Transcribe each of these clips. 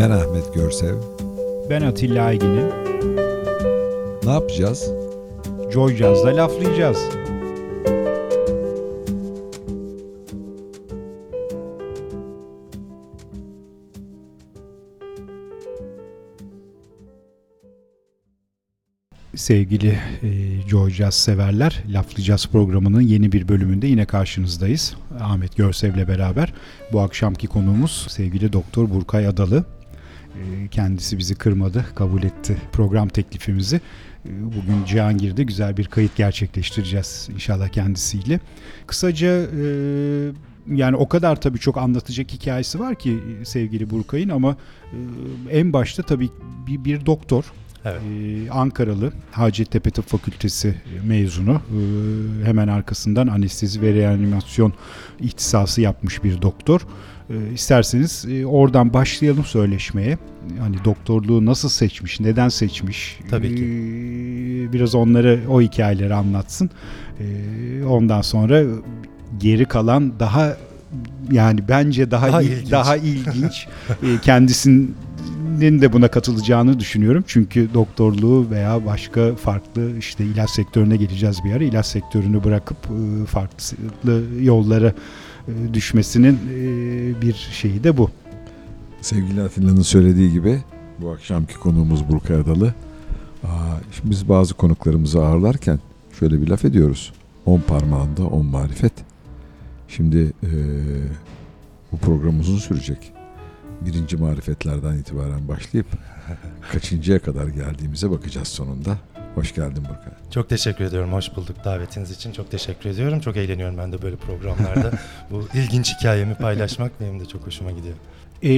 Ben Ahmet Görsev. Ben Atilla Aygin'im. Ne yapacağız? Joy Jazz'da laflayacağız. Sevgili e, Joy Jazz severler, Laflayacağız programının yeni bir bölümünde yine karşınızdayız. Ahmet Görsev'le beraber. Bu akşamki konuğumuz sevgili Doktor Burkay Adalı. E, kendisi bizi kırmadı, kabul etti program teklifimizi. E, Bugün Cihangir'de güzel bir kayıt gerçekleştireceğiz inşallah kendisiyle. Kısaca e, yani o kadar tabii çok anlatacak hikayesi var ki sevgili Burkay'ın ama e, en başta tabii bir, bir doktor. Evet. Ee, Ankaralı Hacettepe Tıp Fakültesi mezunu. Ee, hemen arkasından anestezi ve reanimasyon ihtisası yapmış bir doktor. Ee, isterseniz e, oradan başlayalım söyleşmeye. Hani doktorluğu nasıl seçmiş, neden seçmiş? Tabii ki. Ee, biraz onları, o hikayeleri anlatsın. Ee, ondan sonra geri kalan daha yani bence daha Daha il- ilginç. daha ilginç e, kendisinin de buna katılacağını düşünüyorum. Çünkü doktorluğu veya başka farklı işte ilaç sektörüne geleceğiz bir ara. İlaç sektörünü bırakıp e, farklı yollara düşmesinin e, bir şeyi de bu. Sevgili Atilla'nın söylediği gibi bu akşamki konuğumuz Burkay Adalı. Aa, şimdi biz bazı konuklarımızı ağırlarken şöyle bir laf ediyoruz. On parmağında on marifet. Şimdi eee, bu program uzun sürecek. Birinci marifetlerden itibaren başlayıp kaçıncıya kadar geldiğimize bakacağız sonunda. Hoş geldin Burkay. Çok teşekkür ediyorum. Hoş bulduk davetiniz için. Çok teşekkür ediyorum. Çok eğleniyorum ben de böyle programlarda. Bu ilginç hikayemi paylaşmak benim de çok hoşuma gidiyor. E,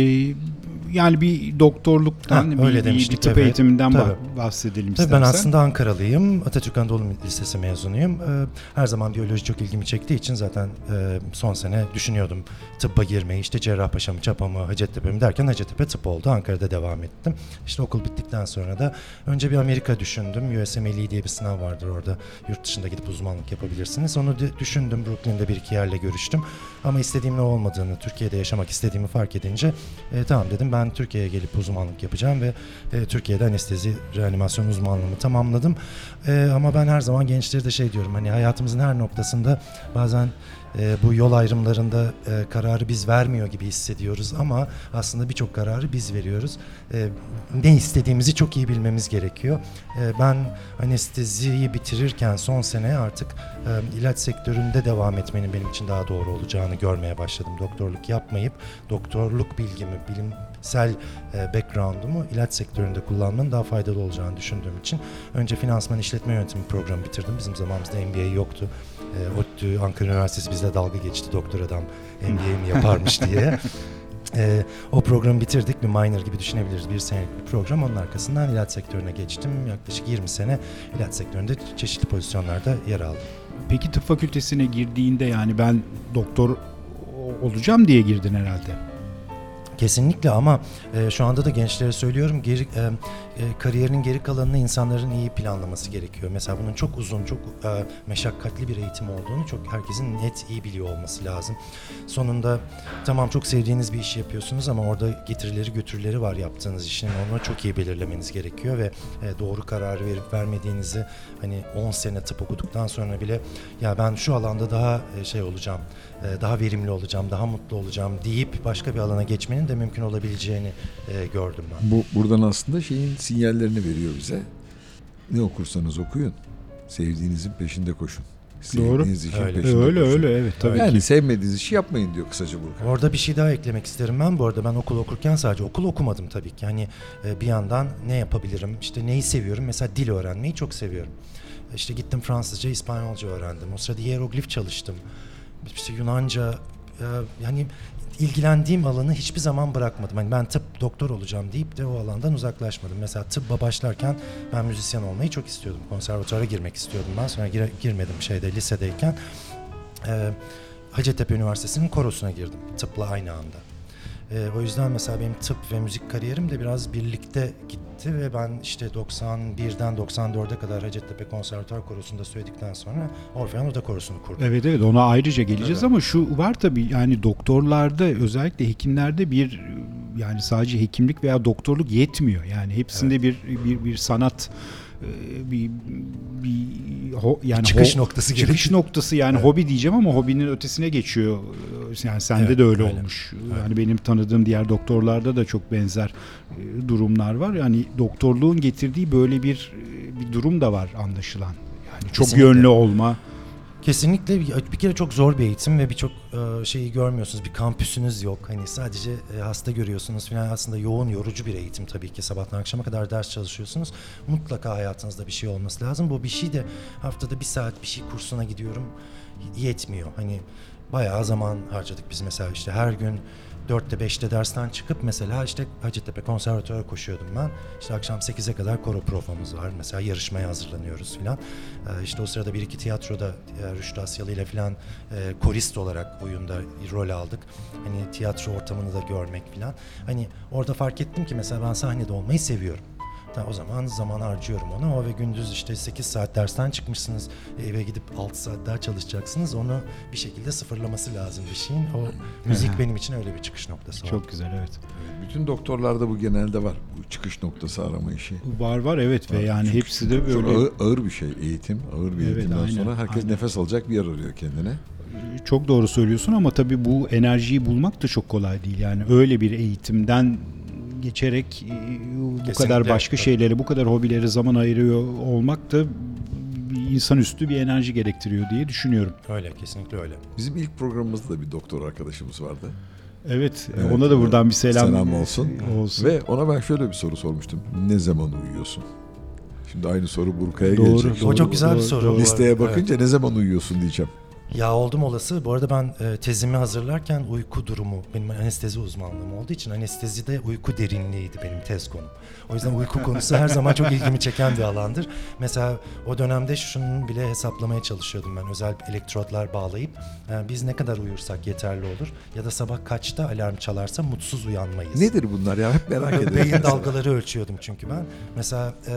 yani bir doktorluktan, Ha, bir, öyle bir, bir demiştik, tıp evet. eğitiminden Tabii. bahsedelim Tabii istersen. ben aslında Ankaralıyım. Atatürk Anadolu Lisesi mezunuyum. Ee, Her zaman biyoloji çok ilgimi çektiği için zaten e, son sene düşünüyordum tıbba girmeyi. İşte Cerrahpaşa mı, Çapa mı, Hacettepe mi derken Hacettepe tıp oldu. Ankara'da devam ettim. İşte okul bittikten sonra da önce bir Amerika düşündüm. USMLE diye bir sınav vardır orada. Yurt dışında gidip uzmanlık yapabilirsiniz. Onu düşündüm. Brooklyn'de bir iki yerle görüştüm. Ama istediğimin o olmadığını, Türkiye'de yaşamak istediğimi fark edince e, tamam dedim ben Türkiye'ye gelip uzmanlık yapacağım ve e, Türkiye'de anestezi reanimasyon uzmanlığımı tamamladım. E, ama ben her zaman gençlere de şey diyorum hani hayatımızın her noktasında bazen e, bu yol ayrımlarında e, kararı biz vermiyor gibi hissediyoruz ama aslında birçok kararı biz veriyoruz. E, ne istediğimizi çok iyi bilmemiz gerekiyor. E, ben anesteziyi bitirirken son sene artık e, ilaç sektöründe devam etmenin benim için daha doğru olacağını görmeye başladım. Doktorluk yapmayıp doktorluk bilgimi, bilimsel e, background'umu ilaç sektöründe kullanmanın daha faydalı olacağını düşündüğüm için önce finansman işletme yönetimi programı bitirdim. Bizim zamanımızda MBA yoktu. E, ODTÜ, Ankara Üniversitesi bizle dalga geçti doktor adam MBA mi yaparmış diye. E, o programı bitirdik. Bir minor gibi düşünebiliriz. Bir senelik bir program. Onun arkasından ilaç sektörüne geçtim. Yaklaşık 20 sene ilaç sektöründe çeşitli pozisyonlarda yer aldım. Peki tıp fakültesine girdiğinde yani ben doktor olacağım diye girdin herhalde. Kesinlikle ama e, şu anda da gençlere söylüyorum geri, e, e, kariyerinin geri kalanını insanların iyi planlaması gerekiyor. Mesela bunun çok uzun, çok e, meşakkatli bir eğitim olduğunu çok herkesin net iyi biliyor olması lazım. Sonunda tamam çok sevdiğiniz bir işi yapıyorsunuz ama orada getirileri götürüleri var yaptığınız işin. Onu çok iyi belirlemeniz gerekiyor ve e, doğru kararı verip vermediğinizi hani 10 sene tıp okuduktan sonra bile ya ben şu alanda daha e, şey olacağım, daha verimli olacağım, daha mutlu olacağım deyip başka bir alana geçmenin de mümkün olabileceğini e, gördüm ben. Bu buradan aslında şeyin sinyallerini veriyor bize. Ne okursanız okuyun. Sevdiğinizin peşinde koşun. Doğru. Sevdiğiniz işin Öyle. peşinde öyle koşun. öyle evet tabii yani ki. sevmediğiniz işi yapmayın diyor kısaca Burkay. Orada bir şey daha eklemek isterim ben. Bu arada ben okul okurken sadece okul okumadım tabii ki. Hani e, bir yandan ne yapabilirim? İşte neyi seviyorum? Mesela dil öğrenmeyi çok seviyorum. İşte gittim Fransızca, İspanyolca öğrendim. O sırada hieroglif çalıştım. İşte Yunanca yani ilgilendiğim alanı hiçbir zaman bırakmadım. Hani ben tıp doktor olacağım deyip de o alandan uzaklaşmadım. Mesela tıbba başlarken ben müzisyen olmayı çok istiyordum. Konservatuara girmek istiyordum ben. Sonra gire- girmedim şeyde lisedeyken. E, Hacettepe Üniversitesi'nin korosuna girdim tıpla aynı anda. Ee, o yüzden mesela benim tıp ve müzik kariyerim de biraz birlikte gitti ve ben işte 91'den 94'e kadar Hacettepe Konservatuar Korosu'nda söyledikten sonra Orfeon Oda Korosu'nu kurdum. Evet evet ona ayrıca geleceğiz Tabii. ama şu var tabii yani doktorlarda özellikle hekimlerde bir yani sadece hekimlik veya doktorluk yetmiyor. Yani hepsinde bir bir bir sanat e, bir bir ho, yani Çıkış ho- noktası çıkış gerekiyor. noktası yani Evet. hobi diyeceğim ama hobinin ötesine geçiyor. Ee, Yani sende Evet, de öyle, öyle. olmuş. Yani benim tanıdığım diğer doktorlarda da çok benzer e, durumlar var. Yani doktorluğun getirdiği böyle bir e, bir durum da var anlaşılan. Yani çok Kesinlikle. yönlü olma. Kesinlikle bir kere çok zor bir eğitim ve birçok e, şeyi görmüyorsunuz. Bir kampüsünüz yok. Hani sadece e, hasta görüyorsunuz falan. Aslında yoğun, yorucu bir eğitim tabii ki. Sabahtan akşama kadar ders çalışıyorsunuz. Mutlaka hayatınızda bir şey olması lazım. Bu bir şey de haftada bir saat bir şey kursuna gidiyorum. Yetmiyor. Hani bayağı zaman harcadık biz mesela işte her gün 4'te 5'te dersten çıkıp mesela işte Hacettepe konservatuara koşuyordum ben. İşte akşam 8'e kadar koro provamız var. Mesela yarışmaya hazırlanıyoruz filan. Ee, işte o sırada bir iki tiyatroda e, Rüştü Asyalı ile filan e, korist olarak oyunda rol aldık. Hani tiyatro ortamını da görmek filan. Hani orada fark ettim ki mesela ben sahnede olmayı seviyorum. Ta o zaman zaman harcıyorum ona. O ve gündüz işte 8 saat dersten çıkmışsınız. Eve gidip 6 saat daha çalışacaksınız. Onu bir şekilde sıfırlaması lazım bir şeyin. O müzik benim için öyle bir çıkış noktası oldu. Çok güzel evet. Bütün doktorlarda bu genelde var. Bu çıkış noktası arama işi. Var var evet ve yani Çünkü hepsi de çok böyle ağır, ağır bir şey eğitim. Ağır bir Evet, eğitimden aynen, sonra herkes aynen. nefes alacak bir yer arıyor kendine. Çok doğru söylüyorsun ama tabii bu enerjiyi bulmak da çok kolay değil. Yani öyle bir eğitimden geçerek e, bu Kesinlikle. kadar başka şeylere, bu kadar hobilere zaman ayırıyor olmak da bir insanüstü bir enerji gerektiriyor diye düşünüyorum. Öyle kesinlikle öyle. Bizim ilk programımızda da bir doktor arkadaşımız vardı. Evet, e, Evet, ona da buradan bir selam, selam olsun. olsun. Ve ona ben şöyle bir soru sormuştum. Ne zaman uyuyorsun? Şimdi aynı soru Burkay'a Doğru, gelecek. O çok güzel bir doğru, soru. doğru. bu Listeye bakınca ne zaman uyuyorsun diyeceğim. Ya oldum olası. Bu arada ben e, tezimi hazırlarken uyku durumu benim anestezi uzmanlığım olduğu için anestezide uyku derinliğiydi benim tez konum. O yüzden uyku konusu her zaman çok ilgimi çeken bir alandır. Mesela o dönemde şunun bile hesaplamaya çalışıyordum ben. Özel elektrotlar bağlayıp e, biz ne kadar uyursak yeterli olur ya da sabah kaçta alarm çalarsa mutsuz uyanmayız. Nedir bunlar ya? Hep merak ediyorum. Beyin dalgaları ölçüyordum çünkü ben. Mesela e,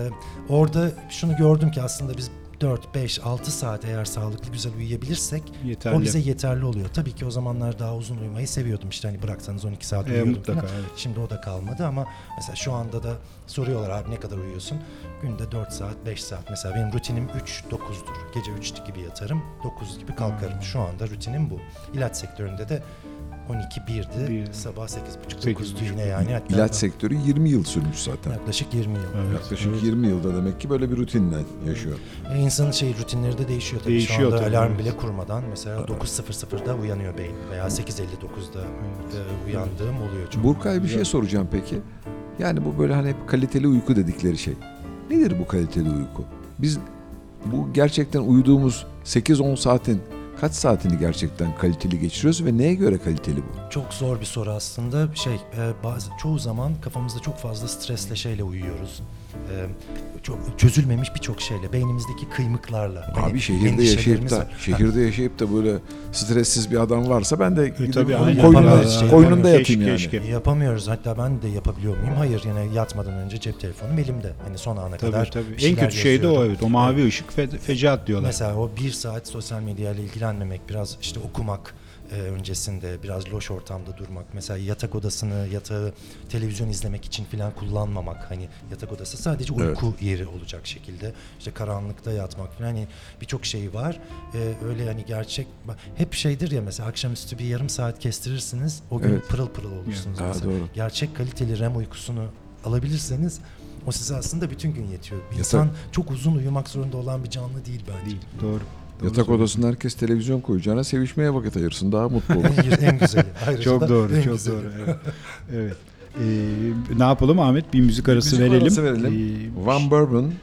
orada şunu gördüm ki aslında biz 4, 5, 6 saat eğer sağlıklı güzel uyuyabilirsek Yeterli. o bize yeterli oluyor. Tabii ki o zamanlar daha uzun uyumayı seviyordum. İşte hani bıraksanız 12 saat E, uyuyordum mutlaka, falan. evet. Şimdi o da kalmadı ama mesela şu anda da soruyorlar abi ne kadar uyuyorsun? Günde 4 saat, 5 saat. Mesela benim rutinim 3-9'dur. Gece 3 gibi yatarım, 9 gibi kalkarım. Hmm. Şu anda rutinim bu. İlaç sektöründe de 12-1'di, Bir- sabah 8.30-9'du 8.30. yine yani. Hatta İlaç sektörü 20 yıl sürmüş zaten. yaklaşık 20 yıl. Evet, Yaklaşık evet. 20 yılda demek ki böyle bir rutinle yaşıyor. E, insanın şey rutinleri de değişiyor tabii. Değişiyor Şu anda tabii, alarm evet. bile kurmadan mesela 9.00'da uyanıyor beyin veya 8.59'da e, uyandığım oluyor. Çok Burkay bir şey soracağım peki. Yani bu böyle hani hep kaliteli uyku dedikleri şey. Nedir bu kaliteli uyku? Biz bu gerçekten uyuduğumuz 8-10 saatin kaç saatini gerçekten kaliteli geçiriyoruz ve neye göre kaliteli bu? Çok zor bir soru aslında. Şey, e, bazı çoğu zaman kafamızda çok fazla stresle şeyle uyuyoruz. E, çok çözülmemiş birçok şeyle, beynimizdeki kıymıklarla. Hani Abi şehirde yaşayıp da var. şehirde yaşayıp da böyle stressiz bir adam varsa ben de gidip tabii, şey koynunda yapamıyoruz. yatayım yani. Keşke, keşke. E, Yapamıyoruz. Hatta ben de yapabiliyor muyum? Hayır. Yani yatmadan önce cep telefonum elimde. Hani son ana Tabii kadar tabii. En kötü şey de o yazıyorum. evet. O mavi ışık fe, fecaat diyorlar. Mesela o bir saat sosyal medyayla ilgilenmemek, biraz işte okumak e, öncesinde, biraz loş ortamda durmak. Mesela yatak odasını, yatağı televizyon izlemek için falan kullanmamak. Hani yatak odası sadece uyku yeri olacak şekilde. İşte karanlıkta yatmak falan. Hani birçok şey var. E, öyle hani gerçek, hep şeydir ya mesela akşamüstü bir yarım saat kestirirsiniz. O gün Evet. pırıl pırıl olursunuz. Ha, mesela. doğru. Gerçek kaliteli REM uykusunu alabilirseniz o size aslında bütün gün yetiyor. Yatak- İnsan çok uzun uyumak zorunda olan bir canlı değil bence. Değil. Doğru. Doğru Yatak söylüyorsun. odasında herkes televizyon koyacağına sevişmeye vakit ayırsın daha mutlu olur. en, güzeli. Ayrıca Çok doğru, en çok güzeli. doğru. Evet. evet. Ee, ne yapalım Ahmet? Bir müzik arası Müzik verelim. arası verelim. Ee, One bourbon,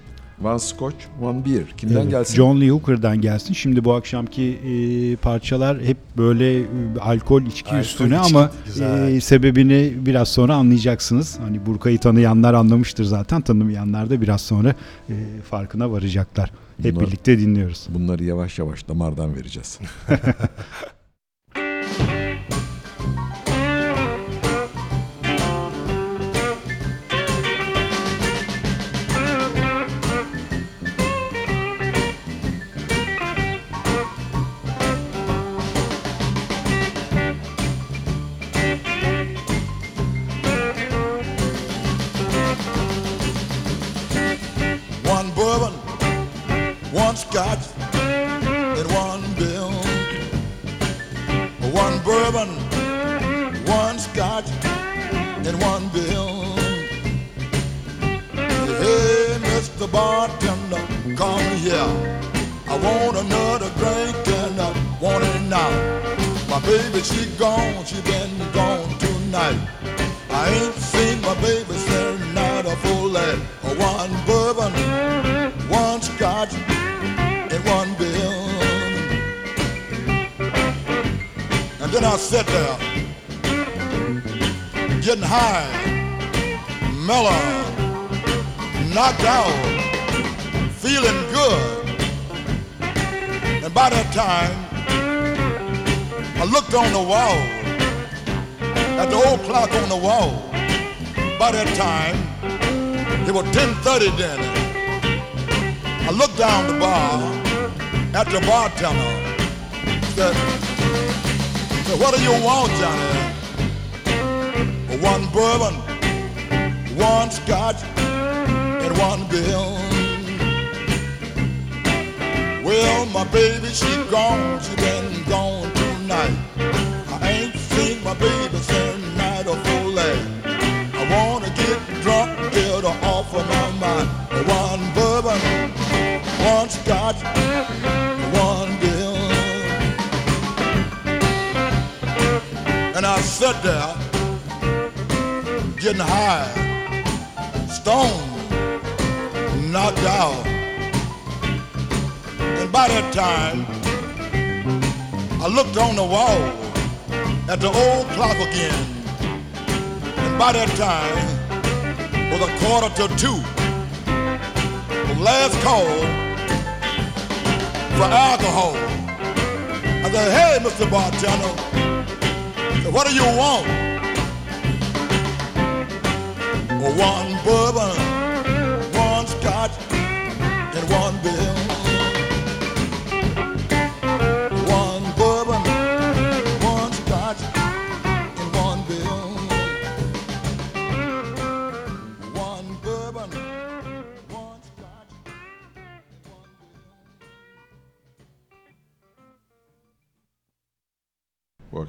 one scotch, one beer. Kimden evet, gelsin? John Lee Hooker'dan gelsin. Şimdi bu akşamki e, parçalar hep böyle e, alkol içki Alkol, üstüne içki, ama güzel. e, sebebini biraz sonra anlayacaksınız. Hani Burkay'ı tanıyanlar anlamıştır zaten. Tanımayanlar da biraz sonra e, farkına varacaklar. Hep Bunlar- birlikte dinliyoruz. Bunları yavaş yavaş damardan vereceğiz. knocked out, feeling good. And by that time, I looked on the wall, at the old clock on the wall. By that time, it was 10.30 then. I looked down the bar at the bartender. Said, said, what do you want, Johnny? One bourbon, one scotch, one bill. Well, my baby, she gone, she been gone tonight. I ain't seen my baby since night of full. I wanna get drunk, get her off of my mind. One bourbon, one scotch, one bill. And I sat there, getting high, stoned, knocked out. And by that time, I looked on the wall at the old clock again. And by that time, was a quarter to two. The last call for alcohol. I said, hey, Mr. Bartender, what do you want? One bourbon,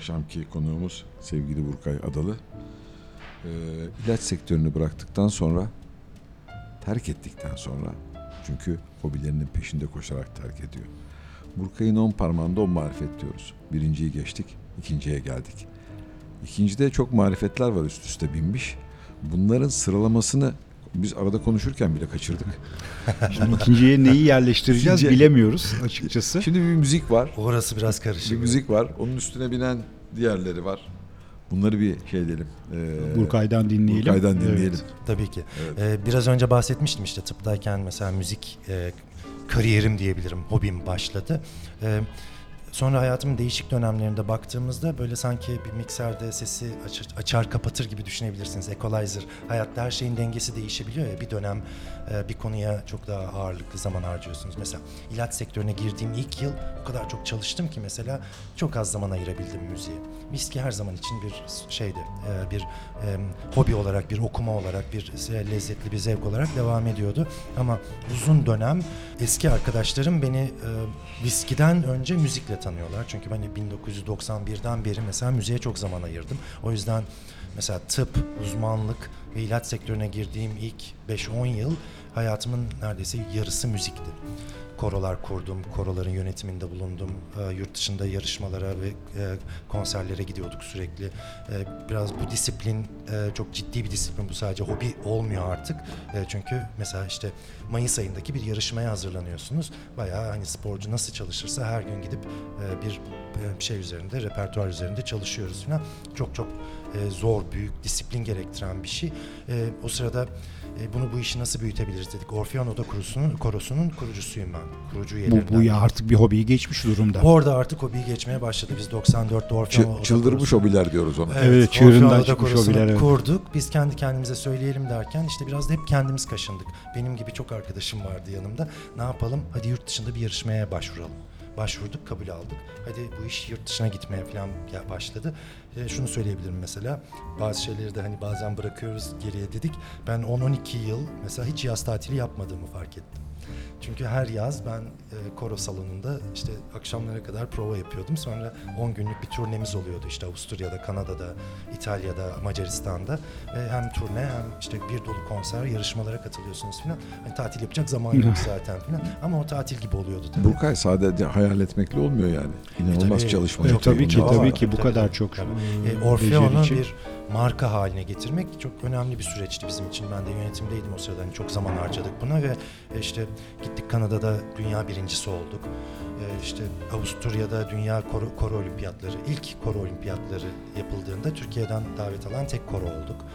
akşamki konuğumuz sevgili Burkay Adalı. Ee, ilaç sektörünü bıraktıktan sonra, terk ettikten sonra, çünkü hobilerinin peşinde koşarak terk ediyor. Burkay'ın on parmağında on marifet diyoruz. Birinciyi geçtik, ikinciye geldik. İkincide çok marifetler var üst üste binmiş. Bunların sıralamasını biz arada konuşurken bile kaçırdık. Şimdi ikinciye neyi yerleştireceğiz İkinciye- bilemiyoruz açıkçası. Şimdi bir müzik var. Orası biraz Bir karışık. müzik var. Onun üstüne binen diğerleri var. Bunları bir şey edelim. Ee, Burkay'dan dinleyelim. Burkay'dan dinleyelim. Evet. Tabii ki. Evet. Ee, biraz önce bahsetmiştim işte tıptayken mesela müzik e, kariyerim diyebilirim, hobim başladı. Ee, sonra hayatımın değişik dönemlerinde baktığımızda böyle sanki bir mikserde sesi açar, açar kapatır gibi düşünebilirsiniz. Equalizer, hayatta her şeyin dengesi değişebiliyor ya bir dönem e, bir konuya çok daha ağırlıklı zaman harcıyorsunuz. Mesela ilaç sektörüne girdiğim ilk yıl o kadar çok çalıştım ki mesela çok az zaman ayırabildim müziğe. Viski her zaman için bir şeydi, e, bir hobi olarak, bir okuma olarak, bir lezzetli bir zevk olarak devam ediyordu. Ama uzun dönem eski arkadaşlarım beni e, viskiden önce müzikle tanıyorlar. Çünkü ben 1991'den beri mesela müziğe çok zaman ayırdım. O yüzden mesela tıp, uzmanlık ve ilaç sektörüne girdiğim ilk 5-10 yıl hayatımın neredeyse yarısı müzikti. Korolar kurdum, koroların yönetiminde bulundum. E, yurt dışında yarışmalara ve e, konserlere gidiyorduk sürekli. E, biraz bu disiplin e, çok ciddi bir disiplin. Bu sadece hobi olmuyor artık. E, çünkü mesela işte Mayıs ayındaki bir yarışmaya hazırlanıyorsunuz. Bayağı hani sporcu nasıl çalışırsa her gün gidip e, bir e, şey üzerinde, repertuar üzerinde çalışıyoruz falan. Çok çok e, zor, büyük, disiplin gerektiren bir şey. E, o sırada e, bunu bu işi nasıl büyütebiliriz dedik. Orfeon Oda Korosu'nun, korosunun kurucusuyum ben. Kurucu Bu, üyelerinden. bu ya artık bir hobiyi geçmiş durumda. Orada artık hobi geçmeye başladı. Biz 94'te Orfeon Çı- Oda çıldırmış Korosu- hobiler diyoruz ona. Evet, Orfeon çığırından Oda çıkmış hobiler, evet. Kurduk. Biz kendi kendimize söyleyelim derken işte biraz da hep kendimiz kaşındık. Benim gibi çok arkadaşım vardı yanımda. Ne yapalım? Hadi yurt dışında bir yarışmaya başvuralım. Başvurduk, kabul aldık. Hadi bu iş yurt dışına gitmeye falan başladı. E, şunu söyleyebilirim mesela. Bazı şeyleri de hani bazen bırakıyoruz geriye dedik. Ben 10-12 yıl mesela hiç yaz tatili yapmadığımı fark ettim. Çünkü her yaz ben e, koro salonunda işte akşamlara kadar prova yapıyordum. Sonra 10 günlük bir turnemiz oluyordu işte Avusturya'da, Kanada'da, İtalya'da, Macaristan'da. Ve hem turne hem işte bir dolu konser, yarışmalara katılıyorsunuz falan. Hani tatil yapacak zaman yok zaten falan. Ama o tatil gibi oluyordu tabii. Burkay sadece hayal etmekle olmuyor yani. İnanılmaz tabii, çalışma. E, tabii ki tabii ki bu Tabii, kadar tabii. çok Tabii. e, E, Orfeon'u becerici. bir marka haline getirmek çok önemli bir süreçti bizim için. Ben de yönetimdeydim o sırada. Hani çok zaman harcadık buna ve e, işte gittik Kanada'da dünya birincisi olduk. E, işte Avusturya'da dünya koro, koro olimpiyatları, ilk koro olimpiyatları yapıldığında Türkiye'den davet alan tek koro olduk.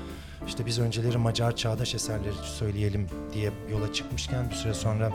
İşte biz önceleri Macar çağdaş eserleri söyleyelim diye yola çıkmışken bir süre sonra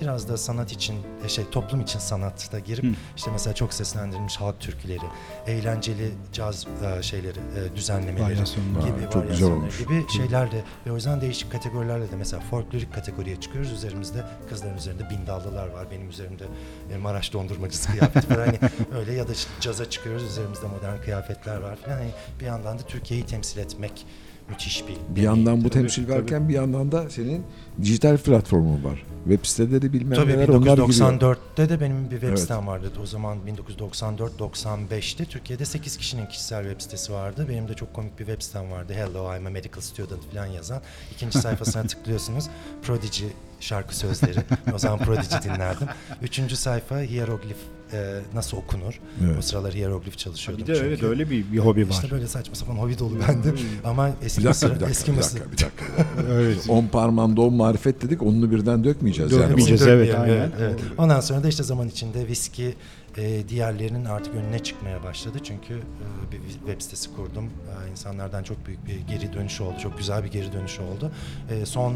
biraz da sanat için, e, şey toplum için sanatta girip Hı. işte mesela çok seslendirilmiş halk türküleri, eğlenceli caz e, şeyleri, e, düzenlemeleri Varyasyonlar. gibi çok güzel olmuş. gibi şeylerle ve o yüzden değişik kategorilerle de mesela folklorik kategoriye çıkıyoruz. Üzerimizde kızların üzerinde bindallılar var. Benim üzerimde e, Maraş dondurmacısı kıyafeti var. Hani öyle ya da caza çıkıyoruz. Üzerimizde modern kıyafetler var falan. Hani bir yandan da Türkiye'yi temsil etmek müthiş bir Bir yandan bu Tabii, temsil tabii. varken bir yandan da senin dijital platformun var. Web siteleri bilmem Tabii neler onlar giriyor. 1994'te de benim bir web Evet. sitem vardı. O zaman 1994-95'te Türkiye'de 8 kişinin kişisel web sitesi vardı. Benim de çok komik bir web sitem vardı. Hello I'm a medical student falan yazan. İkinci sayfasına tıklıyorsunuz. Prodigy şarkı sözleri. O zaman Prodigy dinlerdim. Üçüncü sayfa hieroglif e, nasıl okunur. Evet. O sıralar hieroglif çalışıyordum Bir de evet öyle bir, bir hobi var. İşte böyle saçma sapan hobi dolu bende. Ama eski Bir dakika, Mısır, bir dakika, eski bir Mısır. dakika, bir dakika. Evet. On parmağında on marifet dedik, onu birden dökmeyeceğiz. yani. Dökmeyeceğiz. Hepsini evet, aynen. evet, evet. Ondan sonra da işte zaman içinde viski e, diğerlerinin artık önüne çıkmaya başladı. Çünkü e, bir web sitesi kurdum. E, insanlardan çok büyük bir geri dönüş oldu. Çok güzel bir geri dönüş oldu. E, son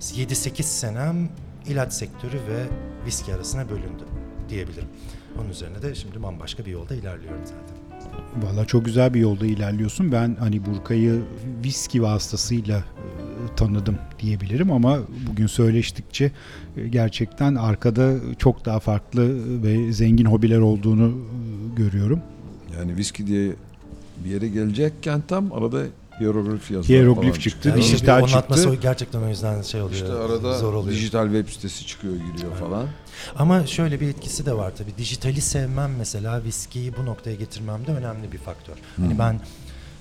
7-8 senem ilaç sektörü ve viski arasına bölündü diyebilirim. Onun üzerine de şimdi bambaşka bir yolda ilerliyorum zaten. Valla çok güzel bir yolda ilerliyorsun. Ben hani Burkay'ı viski vasıtasıyla e, tanıdım diyebilirim ama bugün söyleştikçe e, gerçekten arkada çok daha farklı ve zengin hobiler olduğunu e, görüyorum. Yani viski diye bir yere gelecekken tam arada hieroglif yazıyor. Hieroglif falan çıktı, Yani işte bir dijital anlatması çıktı. gerçekten o yüzden şey oluyor. İşte arada zor oluyor. dijital web sitesi çıkıyor giriyor falan. Ama şöyle bir etkisi de var tabii. Dijitali sevmem mesela viskiyi bu noktaya getirmemde önemli bir faktör. Hani ben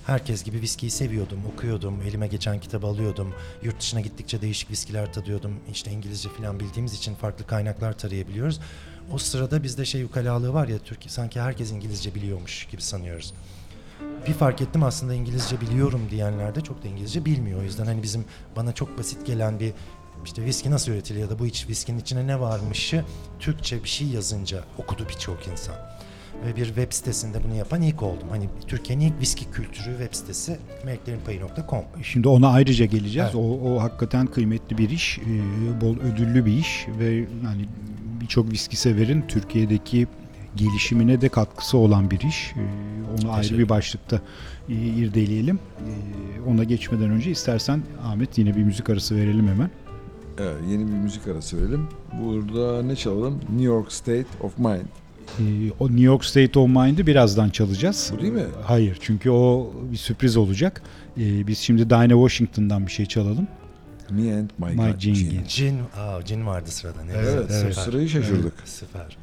herkes gibi viskiyi seviyordum, okuyordum, elime geçen kitabı alıyordum. Yurt dışına gittikçe değişik viskiler tadıyordum. İşte İngilizce falan bildiğimiz için farklı kaynaklar tarayabiliyoruz. O sırada bizde şey ukalalığı var ya Türkiye sanki herkes İngilizce biliyormuş gibi sanıyoruz. Bir fark ettim aslında İngilizce biliyorum diyenler de çok da İngilizce bilmiyor. O yüzden hani bizim bana çok basit gelen bir işte viski nasıl üretilir ya da bu iç viskinin içine ne varmışı Türkçe bir şey yazınca okudu birçok insan. Ve bir web sitesinde bunu yapan ilk oldum. Hani Türkiye'nin ilk viski kültürü web sitesi meklerinpayı.com. Şimdi ona ayrıca geleceğiz. Evet. O, o hakikaten kıymetli bir iş, e, bol ödüllü bir iş ve yani birçok viski severin Türkiye'deki gelişimine de katkısı olan bir iş. E, Onu ayrı bir başlıkta e, irdeleyelim. E, Ona geçmeden önce istersen Ahmet yine bir müzik arası verelim hemen. Evet, yeni bir müzik arası verelim. Burada ne çalalım? New York State of Mind. E, O New York State of Mind'ı birazdan çalacağız. Bu değil mi? Hayır çünkü o bir sürpriz olacak. Biz şimdi Dinah Washington'dan bir şey çalalım. Me and My, My God, Gin. Gin. Cin, aa, cin vardı sırada. Ne Evet, güzel, süper. sırayı şaşırdık. Süper.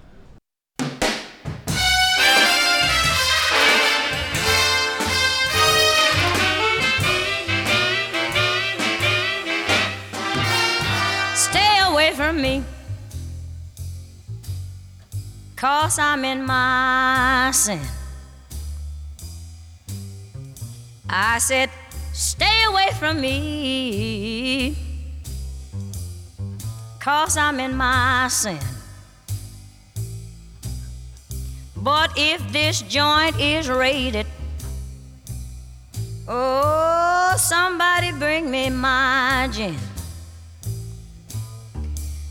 From me. Cause I'm in my sin. I said, stay away from me. Cause I'm in my sin. But if this joint is raided, oh, somebody bring me my gin.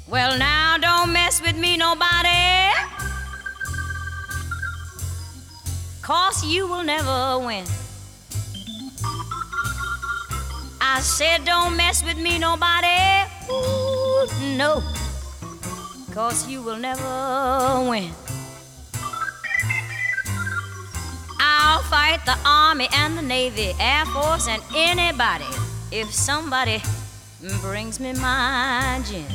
Well, now don't mess with me, nobody. Cause you will never win. I said, don't mess with me, nobody. Ooh, no. Cause you will never win. I'll fight the Army and the Navy, Air Force, and anybody if somebody brings me my gin.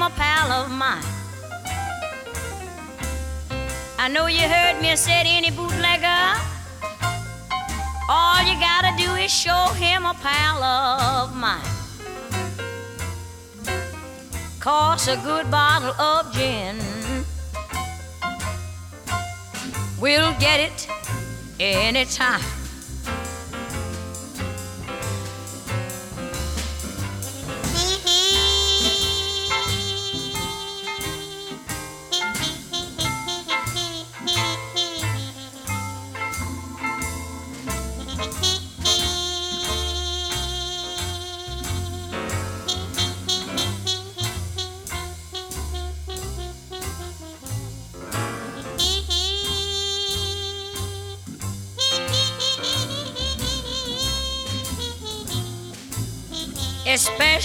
him a pal of mine. I know you heard me said any bootlegger. All you gotta do is show him a pal of mine. Costs a good bottle of gin. We'll get it anytime.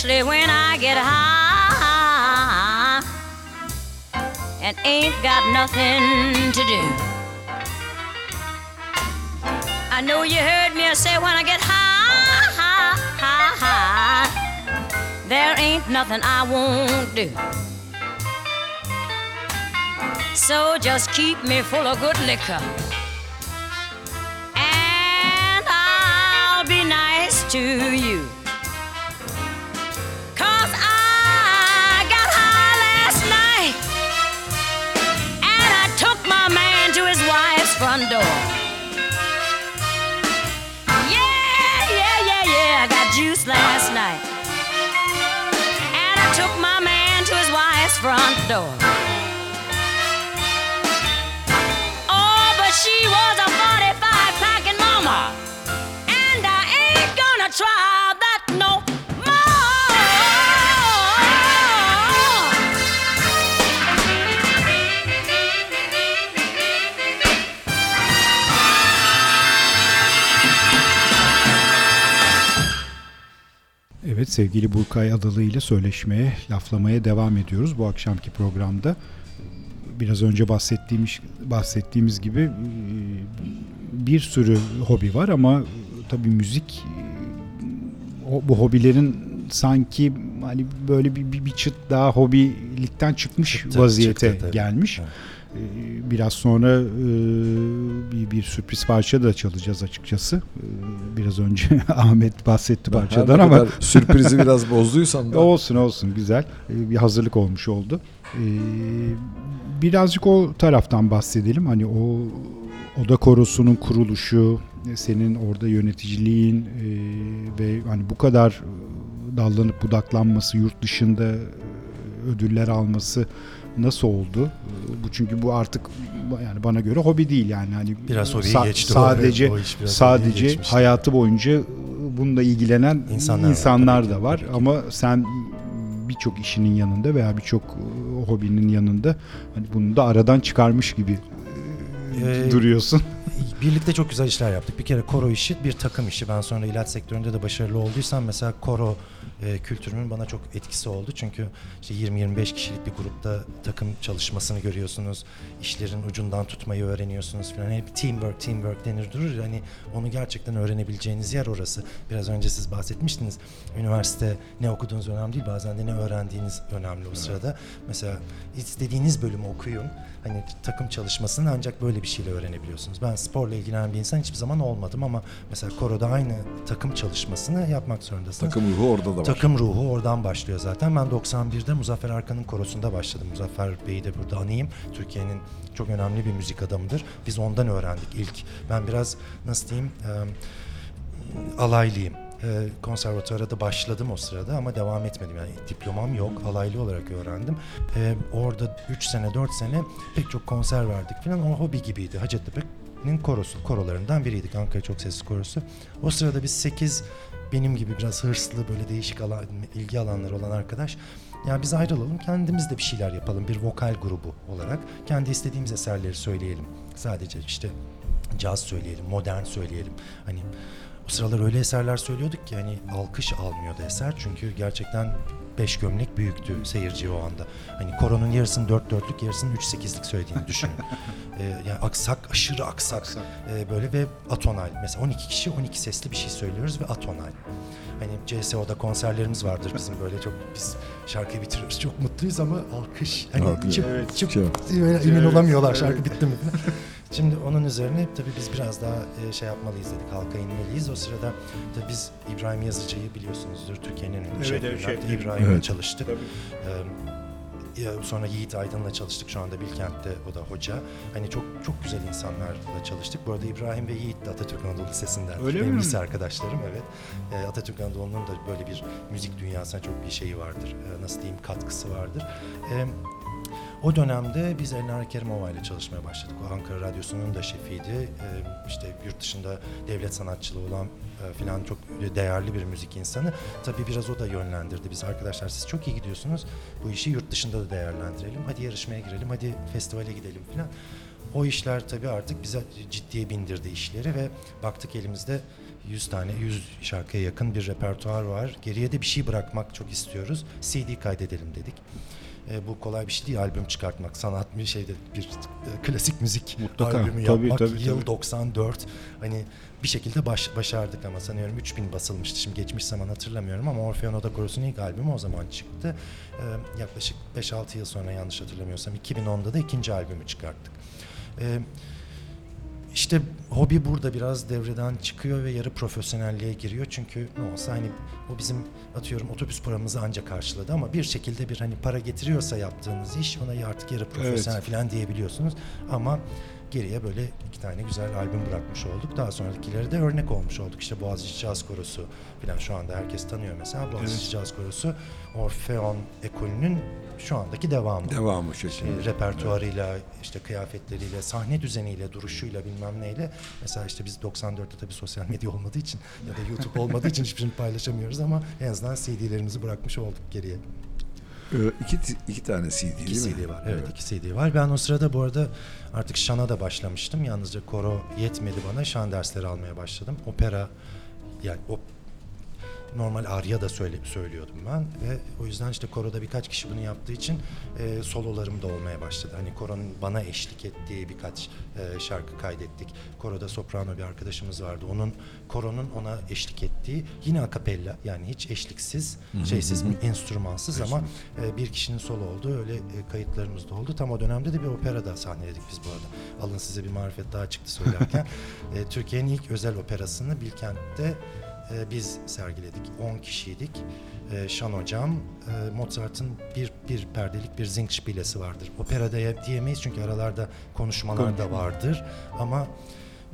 Especially when I get high and ain't got nothing to do. I know you heard me I say when I get high, high, high, high, there ain't nothing I won't do. So just keep me full of good liquor. And I'll be nice to door. Sevgili Burkay Adalı ile söyleşmeye, laflamaya devam ediyoruz bu akşamki programda. Biraz önce bahsettiğimiz bahsettiğimiz gibi e, bir sürü hobi var ama tabii müzik e, bu hobilerin sanki hani böyle bir, bir, bir çıt daha hobilikten çıkmış Çıktı, vaziyete çıktı tabii. gelmiş. Evet. Ee, Biraz sonra e, bir, bir sürpriz parça da çalacağız açıkçası. Ee, Biraz önce Ahmet bahsetti Ben parçadan ama sürprizi biraz bozduysam da. olsun olsun güzel Ee, bir hazırlık olmuş oldu. Birazcık o taraftan bahsedelim. Hani o oda korosunun kuruluşu, senin orada yöneticiliğin e, ve hani bu kadar e, dallanıp budaklanması, yurt dışında e, ödüller alması nasıl oldu? Bu çünkü bu artık yani bana göre hobi değil yani hani Biraz hobiyi sa- geçti. Sadece o iş biraz sadece hayatı boyunca bununla ilgilenen İnsanlar insanlar, var, da var ki. ama sen birçok işinin yanında veya birçok e, hobinin yanında hani bunu da aradan çıkarmış gibi e, Ee, duruyorsun. Birlikte çok güzel işler yaptık. Bir kere koro işi bir takım işi. Ben sonra ilaç sektöründe de başarılı olduysam mesela koro e, kültürünün bana çok etkisi oldu. Çünkü işte 20-25 kişilik bir grupta takım çalışmasını görüyorsunuz. İşlerin ucundan tutmayı öğreniyorsunuz falan. Hep teamwork, teamwork denir durur. Hani onu gerçekten öğrenebileceğiniz yer orası. Biraz önce siz bahsetmiştiniz. Üniversite ne okuduğunuz önemli değil. Bazen de ne öğrendiğiniz önemli o sırada. Mesela istediğiniz bölümü okuyun. Hani takım çalışmasını ancak böyle bir şeyle öğrenebiliyorsunuz. Ben sporla ilgilenen bir insan hiçbir zaman olmadım ama mesela koroda aynı takım çalışmasını yapmak zorundasınız. Takım ruhu orada da var. Takım ruhu oradan başlıyor zaten. Ben 91'de Muzaffer Arkan'ın korosunda başladım. Muzaffer Bey'i de burada anayım. Türkiye'nin çok önemli bir müzik adamıdır. Biz ondan öğrendik ilk. Ben biraz nasıl diyeyim e, alaylıyım. E, konservatuara da başladım o sırada ama devam etmedim. Yani diplomam yok. Alaylı olarak öğrendim. E, orada 3 sene 4 sene pek çok konser verdik falan. O hobi gibiydi. Hacettepe'nin korosu, korolarından biriydik. Ankara Çok Sesli Korosu. O sırada biz 8 benim gibi biraz hırslı böyle değişik alan, ilgi alanları olan arkadaş ya biz ayrılalım kendimiz de bir şeyler yapalım bir vokal grubu olarak kendi istediğimiz eserleri söyleyelim sadece işte caz söyleyelim modern söyleyelim hani o sıralar öyle eserler söylüyorduk ki hani alkış almıyordu eser çünkü gerçekten beş gömlek büyüktü seyirci o anda. Hani koronun yarısını dört dörtlük yarısını üç sekizlik söylediğini düşünün. Ee, yani aksak aşırı aksak, Ee, böyle ve atonal. Mesela 12 kişi 12 sesli bir şey söylüyoruz ve atonal. Hani CSO'da konserlerimiz vardır bizim böyle çok biz şarkıyı bitiriyoruz çok mutluyuz ama alkış. Hani çok, Evet, çok şey- böyle emin olamıyorlar şarkı bitti mi. Şimdi onun üzerine tabii biz biraz daha e, şey yapmalıyız dedik, halka inmeliyiz. O sırada tabii biz İbrahim Yazıcı'yı biliyorsunuzdur, Türkiye'nin en ünlü Evet, evet, şeflerinden. şef. İbrahim'le Evet. çalıştık. Ee, ya sonra Yiğit Aydın'la çalıştık şu anda Bilkent'te o da hoca. Hani çok çok güzel insanlarla çalıştık. Bu arada İbrahim ve Yiğit de Atatürk Anadolu Lisesi'nden. Öyle Benim mi? lise arkadaşlarım evet. Ee, Atatürk Anadolu'nun da böyle bir müzik dünyasına çok bir şeyi vardır. Ee, nasıl diyeyim katkısı vardır. O dönemde biz Elnare Kerimova ile çalışmaya başladık. O Ankara Radyosu'nun da şefiydi. Ee, işte yurt dışında devlet sanatçılığı olan e, filan çok değerli bir müzik insanı. Tabii biraz o da yönlendirdi bizi. Arkadaşlar siz çok iyi gidiyorsunuz. Bu işi yurt dışında da değerlendirelim. Hadi yarışmaya girelim, hadi festivale gidelim filan. O işler tabii artık bize ciddiye bindirdi işleri ve baktık elimizde 100 tane, 100 şarkıya yakın bir repertuar var. Geriye de bir şey bırakmak çok istiyoruz. CD kaydedelim dedik. E, bu kolay bir şey değil albüm çıkartmak. Sanat bir şeyde bir e, klasik müzik Mutlaka. albümü Tabii, yapmak. tabii, Yıl tabii. 94. Hani bir şekilde baş, başardık ama sanıyorum 3000 basılmıştı. Şimdi geçmiş zaman hatırlamıyorum ama Orfeon Oda Korosu'nun ilk albümü o zaman çıktı. E, yaklaşık 5-6 yıl sonra yanlış hatırlamıyorsam 2010'da da ikinci albümü çıkarttık. E, işte hobi burada biraz devreden çıkıyor ve yarı profesyonelliğe giriyor. Çünkü ne olsa hani o bizim atıyorum otobüs paramızı ancak karşıladı ama bir şekilde bir hani para getiriyorsa yaptığınız iş ona artık yarı profesyonel falan diyebiliyorsunuz. Ama geriye böyle iki tane güzel albüm bırakmış olduk. Daha sonrakileri de örnek olmuş olduk. İşte Boğaziçi Caz Korosu falan şu anda herkes tanıyor mesela. Boğaziçi Caz Korosu Orfeon ekolünün şu andaki devamı Devamı şeklinde. e, repertuarıyla, işte kıyafetleriyle, sahne düzeniyle, duruşuyla bilmem neyle. Mesela işte biz 94'te tabii sosyal medya olmadığı için ya da YouTube olmadığı için hiçbirini paylaşamıyoruz ama en azından CD'lerimizi bırakmış olduk geriye. Ee, iki, iki tane CD İki değil mi? CD var. Evet, iki CD var. Ben o sırada bu arada artık şana da başlamıştım. Yalnızca koro yetmedi bana. Şan dersleri almaya başladım. Opera yani o normal arya da söyle, söylüyordum ben ve o yüzden işte koroda birkaç kişi bunu yaptığı için e, sololarım da olmaya başladı. Hani koronun bana eşlik ettiği birkaç e, şarkı kaydettik. Koroda soprano bir arkadaşımız vardı. Onun koronun ona eşlik ettiği yine akapella yani hiç eşliksiz, şeysiz, enstrümansız ama e, bir kişinin solo olduğu öyle e, kayıtlarımız da oldu. Tam o dönemde de bir opera da sahneledik biz bu arada. Alın size bir marifet daha çıktı söylerken. e, Türkiye'nin ilk özel operasını Bilkent'te e, biz sergiledik. 10 kişiydik. E, Şan hocam, e, Mozart'ın bir bir perdelik bir Singspiel'esi vardır. Operada diyemeyiz çünkü aralarda konuşmalar da vardır ama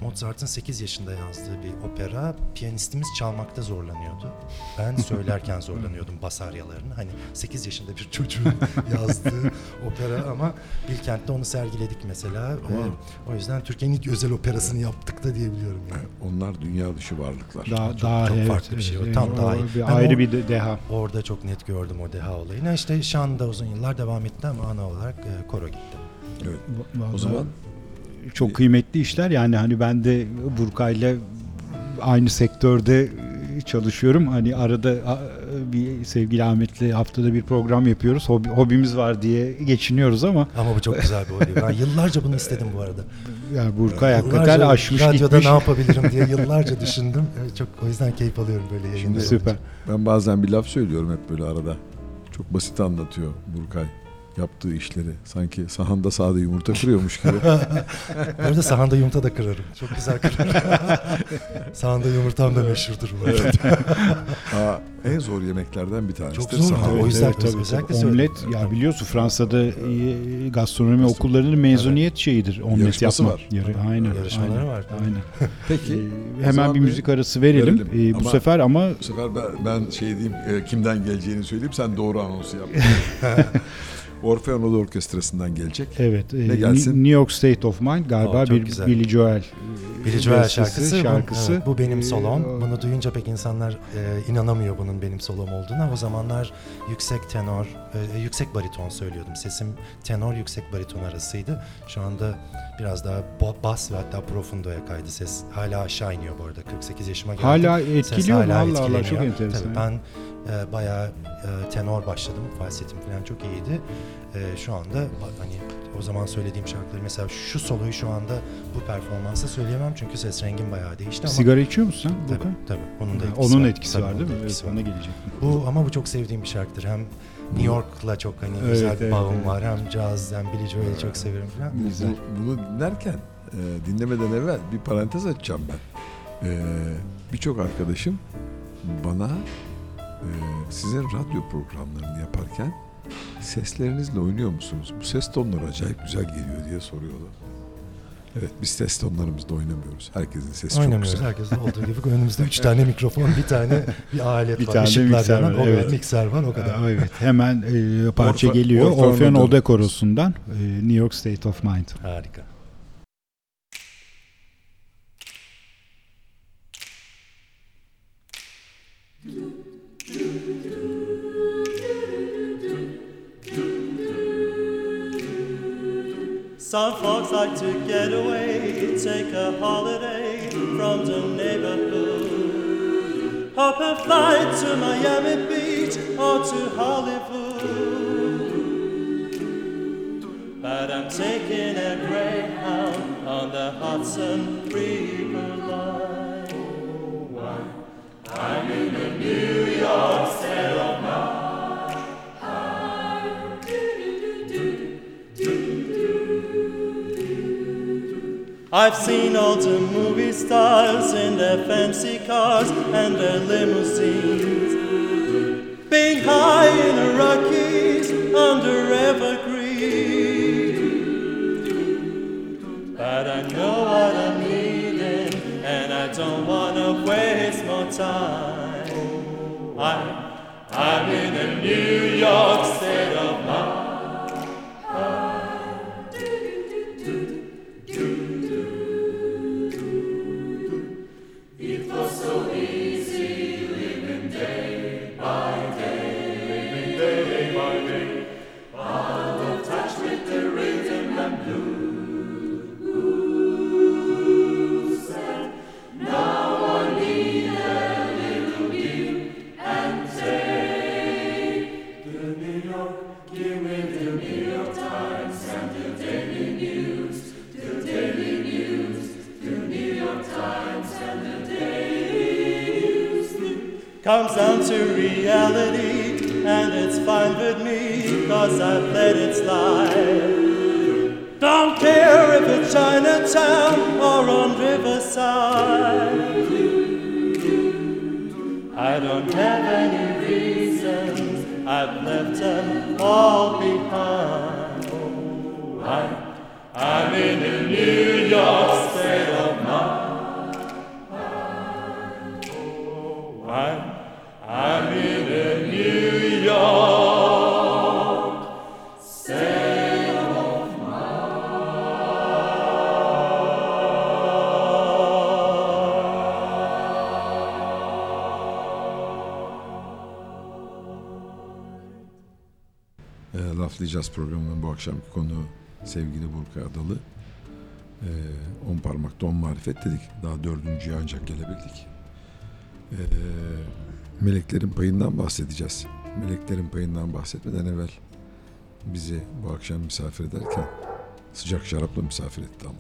Mozart'ın 8 yaşında yazdığı bir opera. Piyanistimiz çalmakta zorlanıyordu. Ben söylerken zorlanıyordum bas aryalarını. Hani 8 yaşında bir çocuğun yazdığı opera ama Bilkent'te onu sergiledik mesela. E, o yüzden Türkiye'nin ilk özel operasını yaptık da diyebiliyorum yani. Onlar dünya dışı varlıklar. Daha, Çok- daha çok evet, farklı bir şey o. evet, Tam daha iyi. Bir ayrı o- bir de deha. Orada çok net gördüm o deha olayını. İşte Şan'da uzun yıllar devam etti ama ana olarak e, koro gitti. Evet. Vallahi O zaman çok kıymetli işler yani hani ben de Burkay'la aynı sektörde çalışıyorum. Hani arada bir sevgili Ahmet'le haftada bir program yapıyoruz. Hobi, hobimiz var diye geçiniyoruz ama Ama bu çok güzel bir hobi. Ben yıllarca bunu istedim bu arada. yani Burkay hakikaten aşmış radyoda gitmiş. ne yapabilirim diye yıllarca düşündüm. Çok o yüzden keyif alıyorum böyle yayınlar. Süper. ben bazen bir laf söylüyorum hep böyle arada. Çok basit anlatıyor Burkay yaptığı işleri. Sanki sahanda sade yumurta kırıyormuş gibi. Bu arada sahanda yumurta da kırarım. Çok güzel kırarım. sahanda yumurtam da meşhurdur bu arada. Aa, en zor yemeklerden bir tanesi. Çok zor. O yüzden özellikle omlet söyledim. ya biliyorsun Fransa'da gastronomi okullarının mezuniyet şeyidir. Omlet Yarışması yapmak. var. Yarı, aynen. Yarışmaları aynen, var. Aynen. Peki. Ee, hemen bir müzik arası verelim. verelim. Ee, bu Ama- sefer ama Bu sefer ben, ben şey diyeyim, e, kimden geleceğini söyleyeyim, sen doğru anonsu yap. Orfeo Anadolu Orkestrası'ndan gelecek. evet e, Ne gelsin? New York State of Mind galiba çok bir güzel. Billy Joel Billy Joel bestesi, şarkısı. Bu- şarkısı. evet, Bu, benim Ee, solom. Bunu duyunca pek insanlar e, inanamıyor bunun benim solom olduğuna. O zamanlar yüksek tenor, e, yüksek bariton söylüyordum. Sesim tenor yüksek bariton arasıydı. Şu anda biraz daha bas ve hatta profundoya kaydı ses. Hala aşağı iniyor bu arada. 48 yaşıma geldim. Hala Ses etkiliyor mu? hala Allah Allah çok enteresan. Tabii ben e, bayağı e, tenor başladım. Falsetim falan çok iyiydi. E, şu anda hani o zaman söylediğim şarkıları mesela şu soloyu şu anda bu performansta söyleyemem çünkü ses rengim bayağı değişti ama Sigara içiyor musun sen tabii, tabii onun da Ha, etkisi Onun var. etkisi Tabii, var değil mi? Evet, etkisi var. ona gelecektim. Bu ama bu çok sevdiğim bir şarkıdır. Hem New York'la çok hani Evet, güzel bir evet, bağım evet. var. Hem caz, hem Billie Joel'i çok severim falan. Bu- bunu dinlerken e, dinlemeden evvel bir parantez açacağım ben. E, Birçok arkadaşım bana e, sizin radyo programlarını yaparken seslerinizle oynuyor musunuz? Bu ses tonları acayip güzel geliyor diye soruyorlar. Evet biz ses tonlarımızla oynamıyoruz. Herkesin sesi çok Oynamıyoruz. güzel. Herkesin olduğu gibi önümüzde üç tane mikrofon, bir tane bir alet Bir var. tane Işıklar mikser yanan, var, evet. mikser var o kadar. Aa, Evet hemen e, parça Orfe- geliyor. Orfeon Oda. Korosu'ndan e, New York State of Mind. Harika. Some folks like to get away, take a holiday from the neighborhood. Hop a flight to Miami Beach or to Hollywood. But I'm taking a Greyhound on the Hudson River I've seen all the movie stars in their fancy cars and their limousines. Being high in the Rockies under evergreen. But I know what I'm needing and I don't wanna waste more time. I, I'm in a New York akşamki konuğu sevgili Burkay Adalı. E, on parmakta on marifet dedik. Daha dördüncüye ancak gelebildik. E, meleklerin payından bahsedeceğiz. Meleklerin payından bahsetmeden evvel bizi bu akşam misafir ederken sıcak şarapla misafir etti ama.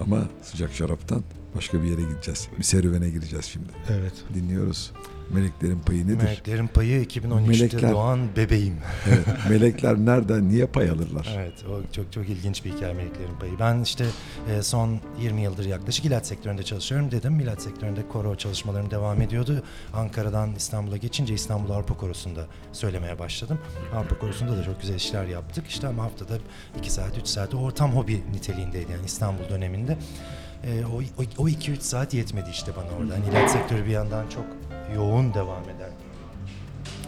ama sıcak şaraptan başka bir yere gideceğiz. Bir serüvene gireceğiz şimdi. Evet. Dinliyoruz. Meleklerin payı nedir? Meleklerin payı 2013'te Melekler. doğan bebeğim. Evet, melekler nereden, niye pay alırlar? Evet, o çok çok ilginç bir hikaye meleklerin payı. Ben işte e, son 20 yıldır yaklaşık ilaç sektöründe çalışıyorum dedim. İlaç sektöründe koro çalışmalarım devam ediyordu. Ankara'dan İstanbul'a geçince İstanbul Avrupa Korosu'nda söylemeye başladım. Avrupa Korosu'nda da çok güzel işler yaptık. İşte ama haftada 2 saat, 3 saat o tam hobi niteliğindeydi yani İstanbul döneminde. E, o o- o 2-3 saat yetmedi işte bana orada. Hani ilaç sektörü bir yandan çok yoğun devam eder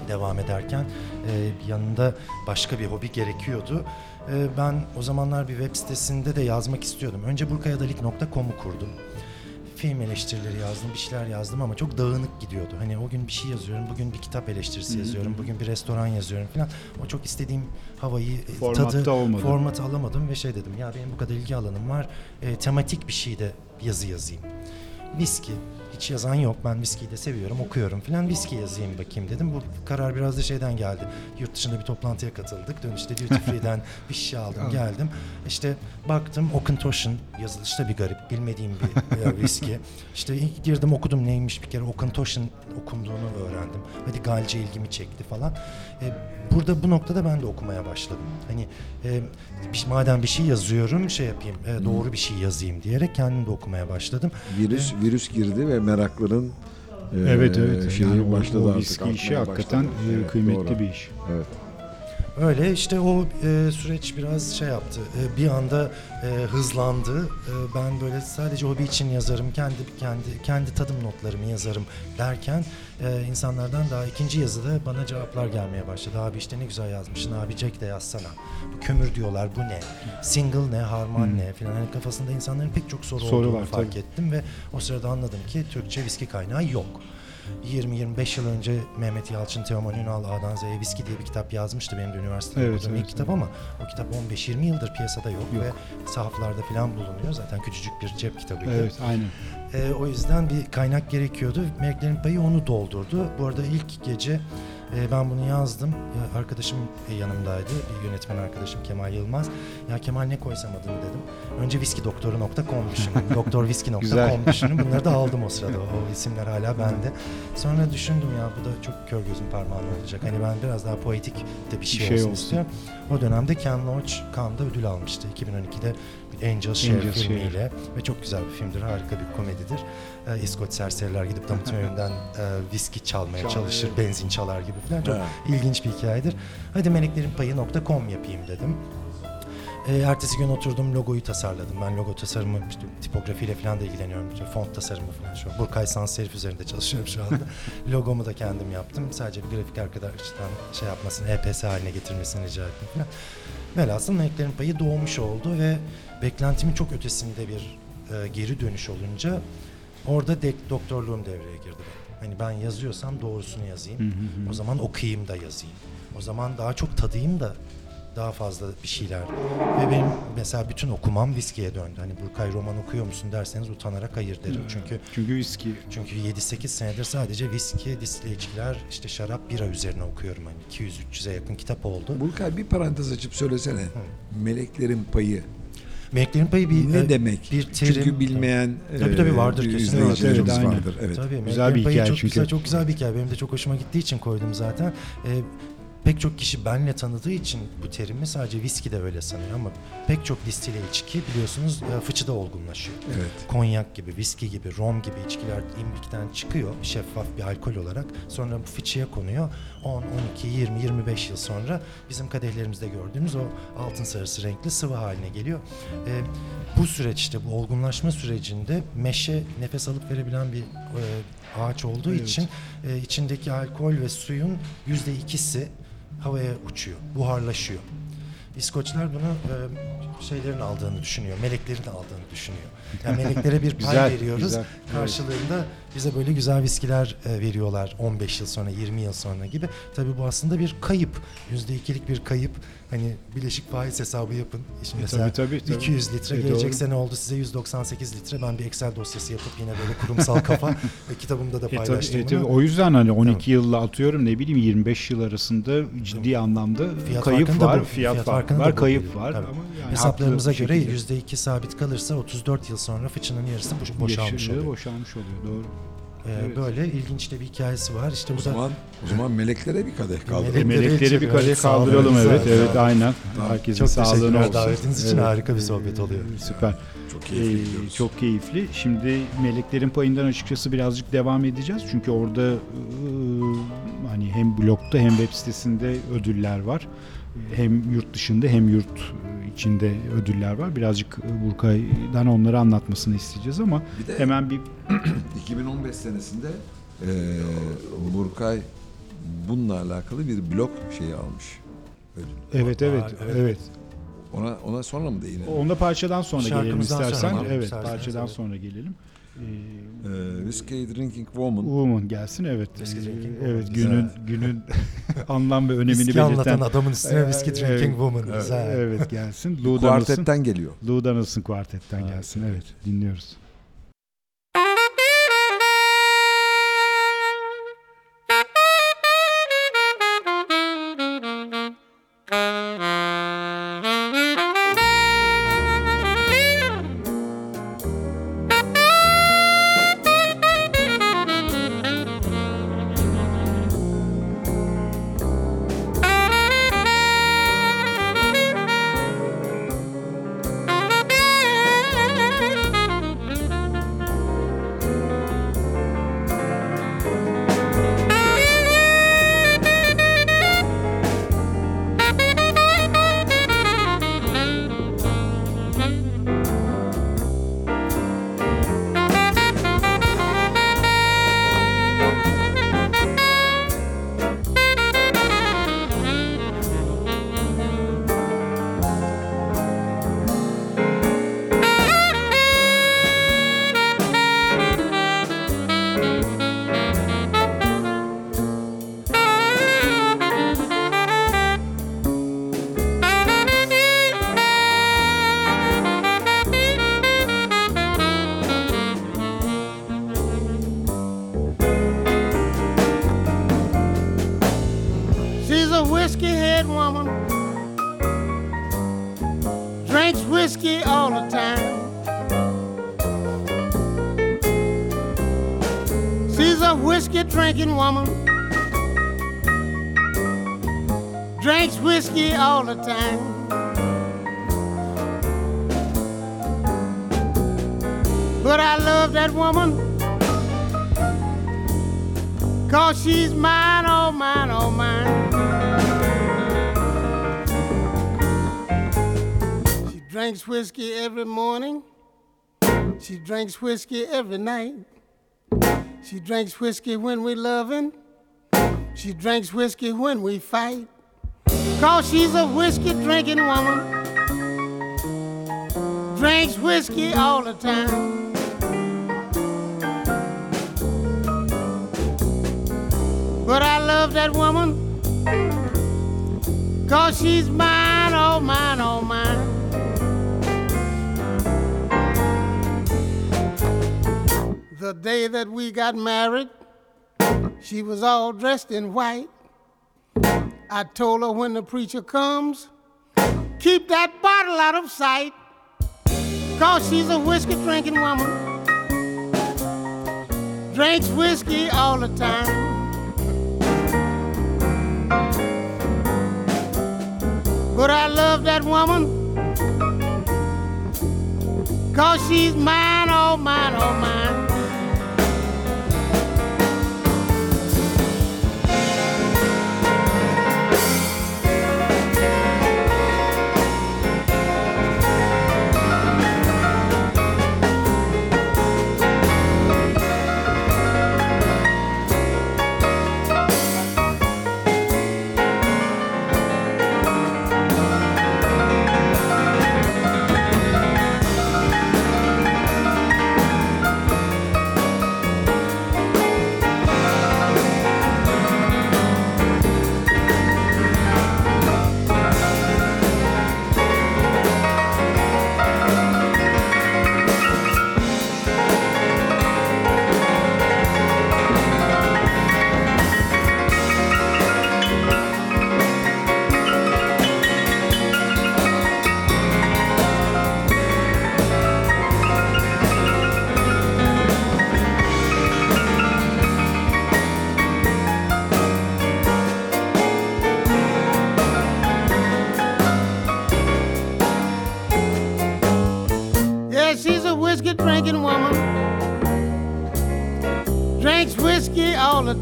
devam ederken e, yanında başka bir hobi gerekiyordu. E, ben o zamanlar bir web sitesinde de yazmak istiyordum. Önce burkayadalik.com'u kurdum. Film eleştirileri yazdım, bir şeyler yazdım ama çok dağınık gidiyordu. Hani o gün bir şey yazıyorum, bugün bir kitap eleştirisi yazıyorum, bugün bir restoran yazıyorum falan. O çok istediğim havayı, e, Formatta tadı, olmadı. formatı alamadım ve şey dedim ya benim bu kadar ilgi alanım var, e, tematik bir şeyde yazı yazayım. Viski, hiç yazan yok. Ben viskiyi de seviyorum, okuyorum falan. Viski yazayım bakayım dedim. Bu karar biraz da şeyden geldi. Yurt dışında bir toplantıya katıldık. Dönüşte Duty Free'den bir şişe aldım, geldim. İşte baktım Oakentoshan yazılışı da bir garip. Bilmediğim bir e, viski. İşte ilk girdim okudum neymiş bir kere Oakentoshan okunduğunu öğrendim. Hadi Galce ilgimi çekti falan. E, burada bu noktada ben de okumaya başladım. Hani e, madem bir şey yazıyorum şey yapayım e, doğru bir şey yazayım diyerek kendim de okumaya başladım. Virüs virüs girdi ve merakların e, Evet evet. şeyi Yani o, başladı o artık. viski işi hakikaten başladı. e, Evet, kıymetli doğru. bir iş. Evet. Öyle işte o e, süreç biraz şey yaptı. E, bir anda e, hızlandı. E, ben böyle sadece hobi için yazarım, kendi kendi kendi tadım notlarımı yazarım derken e, insanlardan daha ikinci yazıda bana cevaplar gelmeye başladı. Abi işte ne güzel yazmışsın. Abi Jack de yazsana. Bu kömür diyorlar. Bu ne? Single ne? Harman ne? Falan hani kafasında insanların pek çok soru, Soru olduğunu var, fark tabii. ettim ve o sırada anladım ki Türkçe viski kaynağı yok. 20-25 yıl önce Mehmet Yalçın Teoman Ünal A'dan Z'ye Viski diye bir kitap yazmıştı benim de üniversitede Evet, okuduğum evet, ilk kitap ama o kitap 15-20 yıldır piyasada yok, Yok. ve sahaflarda falan bulunuyor. Zaten küçücük bir cep kitabıydı. Evet aynen. Ee, o yüzden bir kaynak gerekiyordu. Meleklerin Payı onu doldurdu. Bu arada ilk gece e, ben bunu yazdım. Ya, arkadaşım e, yanımdaydı. Bir yönetmen arkadaşım Kemal Yılmaz. Ya Kemal ne koysam adını dedim. Önce viskidoktoru.com düşündüm. Doktorviski.com düşündüm. Bunları da aldım o sırada. O isimler hala bende. Sonra düşündüm ya bu da çok kör gözüm parmağım olacak. Hani ben biraz daha poetik de bir şey, Bir şey olsun, olsun. istiyorum. O dönemde Ken Loach Cannes'da ödül almıştı. 2012'de bir Angel Share Angel Share. filmiyle ve çok güzel bir filmdir, harika bir komedidir. Ee, İskoç serseriler gidip damıtın önünden e, viski çalmaya çalışır, benzin çalar gibi falan. Çok Ha. ilginç bir hikayedir. Hadi meleklerinpayı.com yapayım dedim. Ee, ertesi gün oturdum logoyu tasarladım. Ben logo tasarımı, işte tipografiyle falan da ilgileniyorum. İşte font tasarımı falan şu an. Burkay Sans Serif üzerinde çalışıyorum şu anda. Logomu da kendim yaptım. Sadece bir grafik arkadaştan şey yapmasını, EPS haline getirmesini rica ettim falan. Velhasıl Meleklerin Payı doğmuş oldu ve beklentimin çok ötesinde bir e, geri dönüş olunca orada de, doktorluğum devreye girdi. benim. Hani ben yazıyorsam doğrusunu yazayım. O zaman okuyayım da yazayım. O zaman daha çok tadayım da daha fazla bir şeyler. Ve benim mesela bütün okumam viskiye döndü. Hani Burkay roman okuyor musun derseniz utanarak hayır derim. Çünkü Çünkü viski çünkü 7-8 senedir sadece viski, disli içkiler, işte şarap, bira üzerine okuyorum. Hani 200-300'e yakın kitap oldu. Burkay bir parantez açıp söylesene. Meleklerin payı Meleklerin Payı bir ne e, demek? bir terim. Çünkü bilmeyen Tabii tabii vardır e, kesin. izleyicilerimiz Evet, evet, aynen. vardır. Evet. Tabii, Güzel Meleklerin bir hikaye çok çünkü. Güzel, çok güzel bir hikaye. Benim de çok hoşuma gittiği için koydum zaten. Ee, pek çok kişi benle tanıdığı için bu terimi sadece viski de öyle sanıyor ama pek çok distile içki biliyorsunuz e, fıçıda olgunlaşıyor. Evet. Konyak gibi, viski gibi, rom gibi içkiler imbikten çıkıyor şeffaf bir alkol olarak. Sonra bu fıçıya konuyor. 10, 12, 20, 25 yıl sonra bizim kadehlerimizde gördüğünüz o altın sarısı renkli sıvı haline geliyor. Ee, bu süreçte, bu olgunlaşma sürecinde meşe nefes alıp verebilen bir e, ağaç olduğu Evet. için e, içindeki alkol ve suyun yüzde ikisi havaya uçuyor, buharlaşıyor. İskoçlar bunu e, şeylerin aldığını düşünüyor, meleklerin aldığını düşünüyor. Yani meleklere bir pay Güzel, veriyoruz. güzel. Karşılığında bize böyle güzel viskiler e, veriyorlar 15 yıl sonra, 20 yıl sonra gibi. Tabii bu aslında bir kayıp. %2'lik bir kayıp. Hani bileşik faiz hesabı yapın. Şimdi E, mesela tabii, tabii, tabii. 200 litre E, gelecek doğru. sene oldu size 198 litre. Ben bir Excel dosyası yapıp yine böyle kurumsal kafa ve kitabımda da E tabii, paylaştım e tabii, o yüzden hani 12 yılla atıyorum ne bileyim 25 yıl arasında ciddi anlamda Fiyat kayıp var, bu- fiyat, fiyat farkı var, kayıp var Tabii. ama yani Hesaplarımıza göre şekilde %2 sabit kalırsa 34 yıl sonra fıçının yarısı boş- boşalmış oluyor. boşalmış oluyor doğru. Ee, Evet. Böyle ilginç de bir hikayesi var. İşte O bu da zaman o zaman meleklere bir kadeh kaldı. Melek- melekleri bir Evet, kadeh sağ olun, kaldıralım sağ evet evet aynen. Herkesin Çok sağlığına teşekkürler olsun. davetiniz için harika bir sohbet oluyor. Ee, Süper. Çok Ee, keyifli gidiyoruz. çok keyifli. Şimdi meleklerin payından açıkçası birazcık devam edeceğiz. Çünkü orada e, hani hem blogda hem web sitesinde ödüller var. Hem yurt dışında hem yurt içinde ödüller var. Birazcık e, Burkay'dan onları anlatmasını isteyeceğiz ama Bir de hemen bir 2015 senesinde e, Burkay bununla alakalı bir blog şeyi almış. Ödül. evet evet evet. evet. Ona ona sonra mı değinelim? Onda parçadan sonra gelelim Şarkımızdan sonra istersen. gelelim evet, isterseniz, parçadan evet. sonra gelelim. Ee, Ee, Whiskey Drinking Woman. Woman gelsin evet. Whiskey Ee, Drinking Woman, evet güzel. günün günün anlam ve önemini Viski belirten anlatan adamın üstüne Whiskey Evet, Drinking Woman. Evet, Güzel. evet gelsin. Lou. Kuartetten geliyor. Lou Donaldson kuartetten gelsin. Evet dinliyoruz. Whiskey every night. She drinks whiskey when we loving. She drinks whiskey when we fight. Cause she's a whiskey drinking woman. Drinks whiskey all the time. But I love that woman. Cause she's mine, oh mine, oh mine. The day that we got married, she was all dressed in white. I told her when the preacher comes, keep that bottle out of sight. Cause she's a whiskey drinking woman. Drinks whiskey all the time. But I love that woman. Cause she's mine, oh mine, oh mine.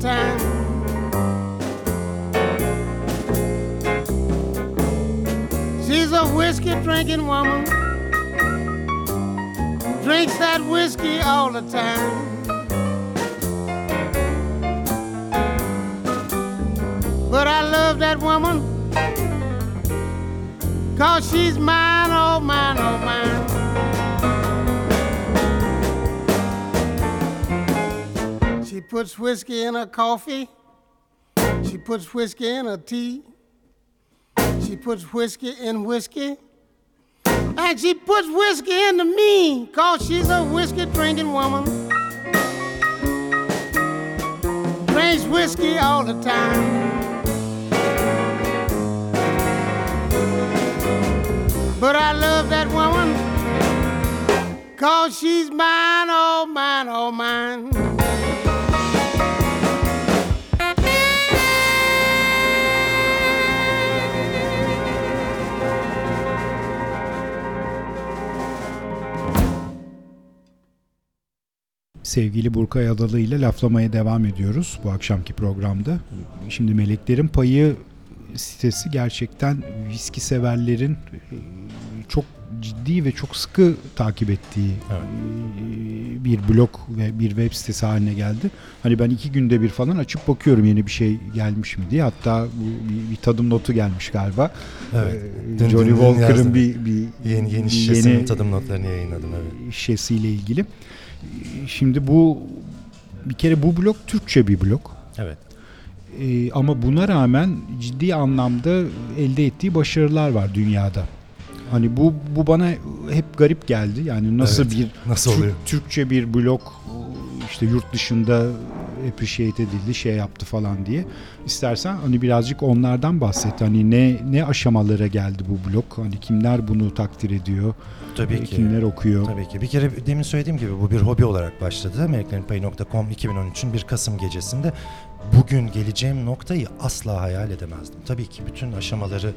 Time. She's a whiskey drinking woman. Drinks that whiskey all the time. But I love that woman. Cause she's mine, oh mine, oh mine. Puts whiskey in her coffee. She puts whiskey in her tea. She puts whiskey in whiskey. And she puts whiskey into me, cause she's a whiskey drinking woman. Drinks whiskey all the time. But I love that woman, cause she's mine, oh mine, oh mine. Sevgili Burkay Adalı ile laflamaya devam ediyoruz bu akşamki programda. Şimdi Meleklerin Payı sitesi gerçekten viski severlerin e, çok ciddi ve çok sıkı takip ettiği Evet. e, bir blog ve bir web sitesi haline geldi. Hani ben iki günde bir falan açıp bakıyorum yeni bir şey gelmiş mi diye. Hatta bir, bir tadım notu gelmiş galiba. Evet. Ee, Dün- Johnny Walker'ın bir, bir Yeni, yeni şişesinin yeni- tadım notlarını yayınladım evet. şişesiyle ilgili. Şimdi bu bir kere bu blog Türkçe bir blog. Evet. Ee, ama buna rağmen ciddi anlamda elde ettiği başarılar var dünyada. Hani bu bu bana hep garip geldi. Yani nasıl Evet, bir nasıl Türk- oluyor? Türkçe bir blog işte yurt dışında appreciate edildi, şey yaptı falan diye. İstersen hani birazcık onlardan bahset. Hani ne ne aşamalara geldi bu blog? Hani kimler bunu takdir ediyor? Tabii ki. Kimler okuyor? Tabii ki. Bir kere demin söylediğim gibi bu bir hobi olarak başladı. Amerikanpayı.com 2013'ün bir Kasım gecesinde bugün geleceğim noktayı asla hayal edemezdim. Tabii ki bütün aşamaları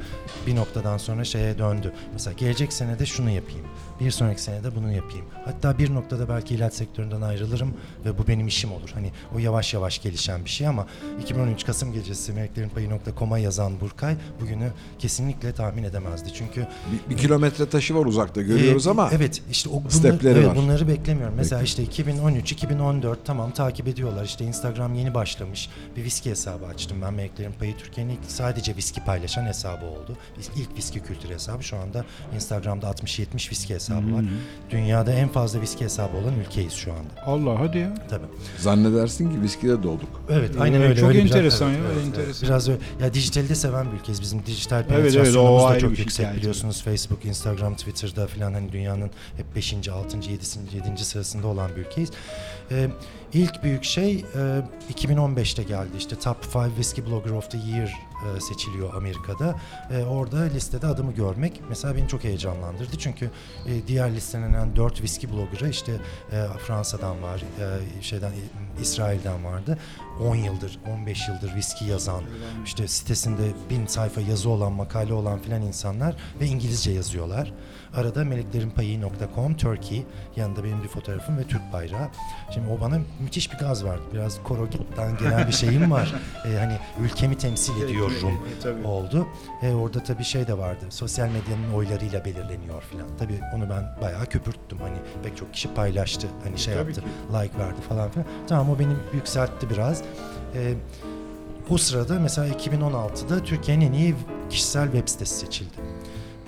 bir noktadan sonra şeye döndü. Mesela gelecek senede şunu yapayım. Bir sonraki senede bunu yapayım. Hatta bir noktada belki ilaç sektöründen ayrılırım ve bu benim işim olur. Hani o yavaş yavaş gelişen bir şey ama 2013 Kasım gecesi Meleklerin.com'a yazan Burkay bugünü kesinlikle tahmin edemezdi. Çünkü Bir, bir kilometre taşı var uzakta görüyoruz ee, ama evet işte o bunları, stepleri evet, var. bunları beklemiyorum. Mesela işte 2013, 2014 tamam takip ediyorlar. İşte Instagram yeni başlamış. Bir viski hesabı açtım ben. Meleklerin Payı Türkiye'nin ilk sadece viski paylaşan hesabı oldu. İlk viski kültürü hesabı. Şu anda Instagram'da 60-70 viski hesabı var. Dünyada en fazla viski hesabı olan ülkeyiz şu anda. Allah hadi ya. Tabii. Zannedersin ki viskide dolduk. Evet, aynen Evet, öyle. çok öyle biraz- enteresan ya, evet, enteresan. evet. Biraz öyle. Ya dijitali de seven bir ülkeyiz. Bizim dijital Evet, evet, penetrasyonumuz o da ayrı çok yüksek hikaye biliyorsunuz. Facebook, Instagram, Twitter'da falan hani dünyanın hep 5. 6. 7. 7. sırasında olan bir ülkeyiz. Ee, ilk büyük şey e, 2015'te geldi. İşte Top 5 Whiskey Blogger of the Year e, seçiliyor Amerika'da. E, orada listede adımı görmek mesela beni çok heyecanlandırdı. Çünkü e, diğer listelenen 4 whiskey blogger'ı işte e, Fransa'dan var, e, şeyden e, İsrail'den vardı. 10 yıldır, 15 yıldır viski yazan, işte sitesinde bin sayfa yazı olan, makale olan filan insanlar ve İngilizce yazıyorlar. Arada meleklerinpayi.com Turkey yanında benim bir fotoğrafım ve Türk bayrağı. Şimdi o bana müthiş bir gaz verdi. Biraz korodan gelen bir şeyim var. E, hani ülkemi temsil ediyorum oldu. E, orada tabii şey de vardı. Sosyal medyanın oylarıyla belirleniyor filan. Tabii onu ben bayağı köpürttüm. Hani pek çok kişi paylaştı. Hani şey Tabii yaptı. ki. Like verdi falan filan. Tamam o beni yükseltti biraz. E, o sırada mesela 2016'da Türkiye'nin en iyi kişisel web sitesi seçildi.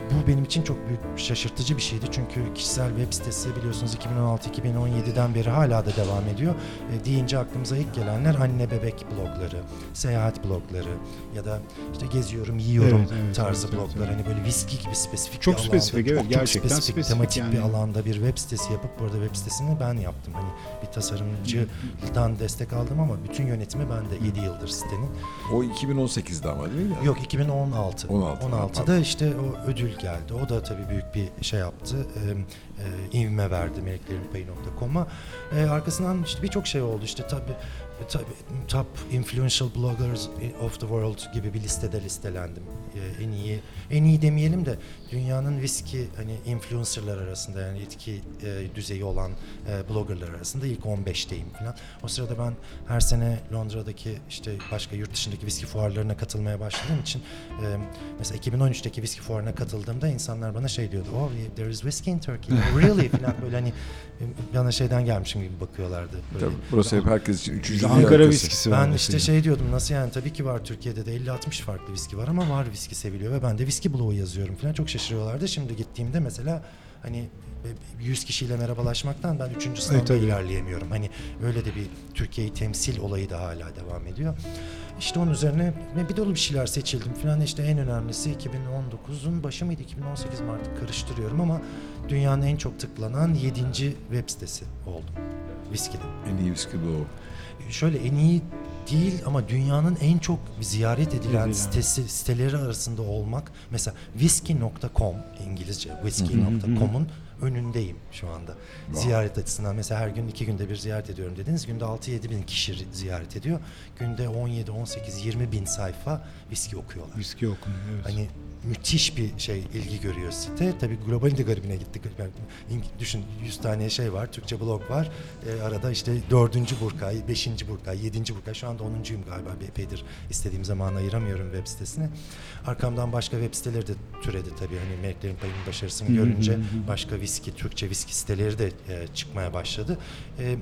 Bu benim için çok büyük şaşırtıcı bir şeydi çünkü kişisel web sitesi biliyorsunuz 2016-2017'den beri hala da devam ediyor. E, deyince aklımıza ilk gelenler anne bebek blogları, seyahat blogları ya da işte geziyorum, yiyorum Evet, evet, tarzı evet, bloglar. evet. Hani böyle viski gibi spesifik Çok bir spesifik, alanda, evet, çok, gerçekten çok spesifik, spesifik tematik bir yani. alanda bir web sitesi yapıp burada web sitesini ben yaptım. Hani bir tasarımcıdan destek aldım ama bütün yönetimi ben de 7 yıldır sitenin. O 2018'de ama değil mi? Yok 2016. 16, 16'da pardon. işte o ödül geldi. O da tabii büyük bir şey yaptı. E, e, ivme verdi meleklerinpayı.com'a. E, arkasından işte birçok şey oldu. İşte tabii tabii top influential bloggers of the world gibi bir listede listelendim. E, en iyi en iyi demeyelim de dünyanın viski hani influencerlar arasında yani etki e, düzeyi olan e, bloggerlar arasında ilk 15'teyim falan. O sırada ben her sene Londra'daki işte başka yurt dışındaki viski fuarlarına katılmaya başladığım için e, mesela 2013'teki viski fuarına katıldığımda insanlar bana şey diyordu. Oh there is whiskey in Turkey. really falan böyle hani e, bana şeyden gelmişim gibi bakıyorlardı. Böyle. Tabii, burası hep herkes için üçüncü Ankara viskisi var. Ben işte şey diyordum nasıl yani tabii ki var Türkiye'de de 50-60 farklı viski var ama var viski seviliyor ve ben de viski bloğu yazıyorum falan çok şaşırıyorlardı. Şimdi gittiğimde mesela hani 100 kişiyle merhabalaşmaktan ben 3. sınavda tabii. ilerleyemiyorum. Hani öyle de bir Türkiye'yi temsil olayı da hala devam ediyor. İşte onun üzerine ne bir dolu bir şeyler seçildim falan. İşte en önemlisi 2019'un başı mıydı 2018 mi artık karıştırıyorum ama dünyanın en çok tıklanan 7. web sitesi oldum. Viskide En iyi viski o. şöyle en iyi değil ama dünyanın en çok ziyaret edilen Edilen. sitesi siteleri arasında olmak mesela whisky.com İngilizce whisky.com'un önündeyim şu anda. Ziyaret açısından mesela her gün iki günde bir ziyaret ediyorum dediniz. Günde 6-7 bin kişi ziyaret ediyor. Günde 17, 18, 20 bin sayfa viski okuyorlar. Viski okunuyor. Evet. Hani müthiş bir şey ilgi görüyor site. Tabii globalin de garibine gittik. Yani düşün 100 tane şey var. Türkçe blog var. Ee, arada işte dördüncü Burkay, beşinci Burkay, yedinci Burkay. Şu anda onuncuyum galiba. Epeydir istediğim zaman ayıramıyorum web sitesine. Arkamdan başka web siteleri de türedi tabii. Hani Meleklerin Payı'nın başarısını görünce başka viski, Türkçe viski siteleri de e, çıkmaya başladı. E,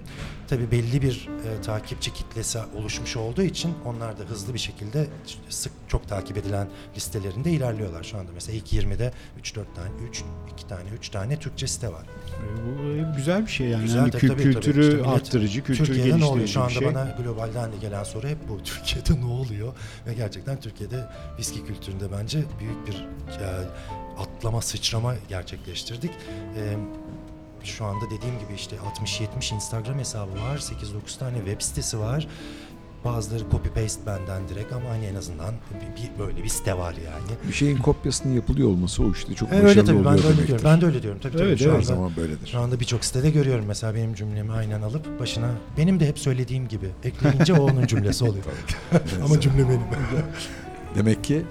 tabii belli bir e, takipçi kitlesi oluşmuş olduğu için onlar da hızlı bir şekilde sık çok takip edilen listelerinde ilerliyorlar şu anda. Mesela ilk 20'de 3-4 tane, 3, 2 tane, 3 tane Türkçe site var. E, Bu e, güzel bir şey yani. Güzel Yani tabii, kü- tabii, tabii. kültürü İşte millet- arttırıcı, kültür Türkiye'de ne oluyor? geliştirici Şu anda şey. bana globalden de gelen soru hep bu. Türkiye'de ne oluyor? Ve gerçekten Türkiye'de viski kültüründe bence büyük bir e, atlama, sıçrama gerçekleştirdik. E, şu anda dediğim gibi işte 60-70 Instagram hesabı var, 8-9 tane web sitesi var. Bazıları copy paste benden direkt ama hani en azından bir, bir- böyle bir site var yani. Bir şeyin kopyasının yapılıyor olması o işte çok E, öyle başarılı tabii ben oluyor de öyle demektir. diyorum. Ben de öyle diyorum tabii tabii. Evet, şu evet. Her anda, zaman böyledir. şu anda birçok sitede görüyorum mesela benim cümlemi aynen alıp başına benim de hep söylediğim gibi ekleyince o onun cümlesi oluyor. ama cümle benim. Demek ki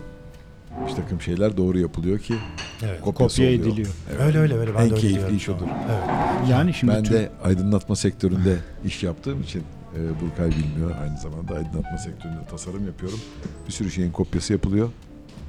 bir takım şeyler doğru yapılıyor ki evet. kopyası Kopya oluyor. ediliyor. Evet. Öyle öyle öyle ben En de öyle keyifli diyorum iş odur. Evet. Yani şimdi Ben tüm- de aydınlatma sektöründe iş yaptığım için e, Burkay bilmiyor. Aynı zamanda aydınlatma sektöründe tasarım yapıyorum. Bir sürü şeyin kopyası yapılıyor.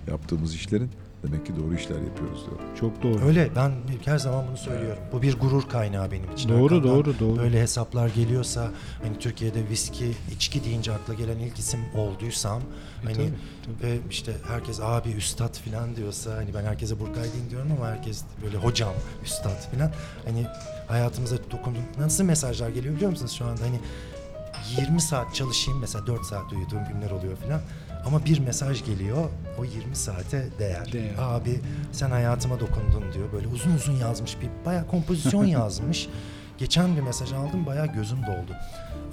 Yaptığımız işlerin. Demek ki doğru işler yapıyoruz diyorum. çok doğru. Öyle ben her zaman bunu söylüyorum. Bu bir gurur kaynağı benim için. Doğru. Ben doğru, doğru. Böyle hesaplar geliyorsa hani Türkiye'de viski, içki deyince akla gelen ilk isim olduysam hani E, tabii, ve işte herkes abi üstad falan diyorsa hani ben herkese Burkay deyin diyorum ama herkes böyle hocam, üstad falan hani hayatımıza dokundu. Nasıl mesajlar geliyor biliyor musunuz şu anda hani 20 saat çalışayım mesela 4 saat uyuduğum günler oluyor falan. Ama bir mesaj geliyor o 20 saate değer. Değer. Abi sen hayatıma dokundun diyor. Böyle uzun uzun yazmış bir bayağı kompozisyon yazmış. Geçen bir mesaj aldım bayağı gözüm doldu.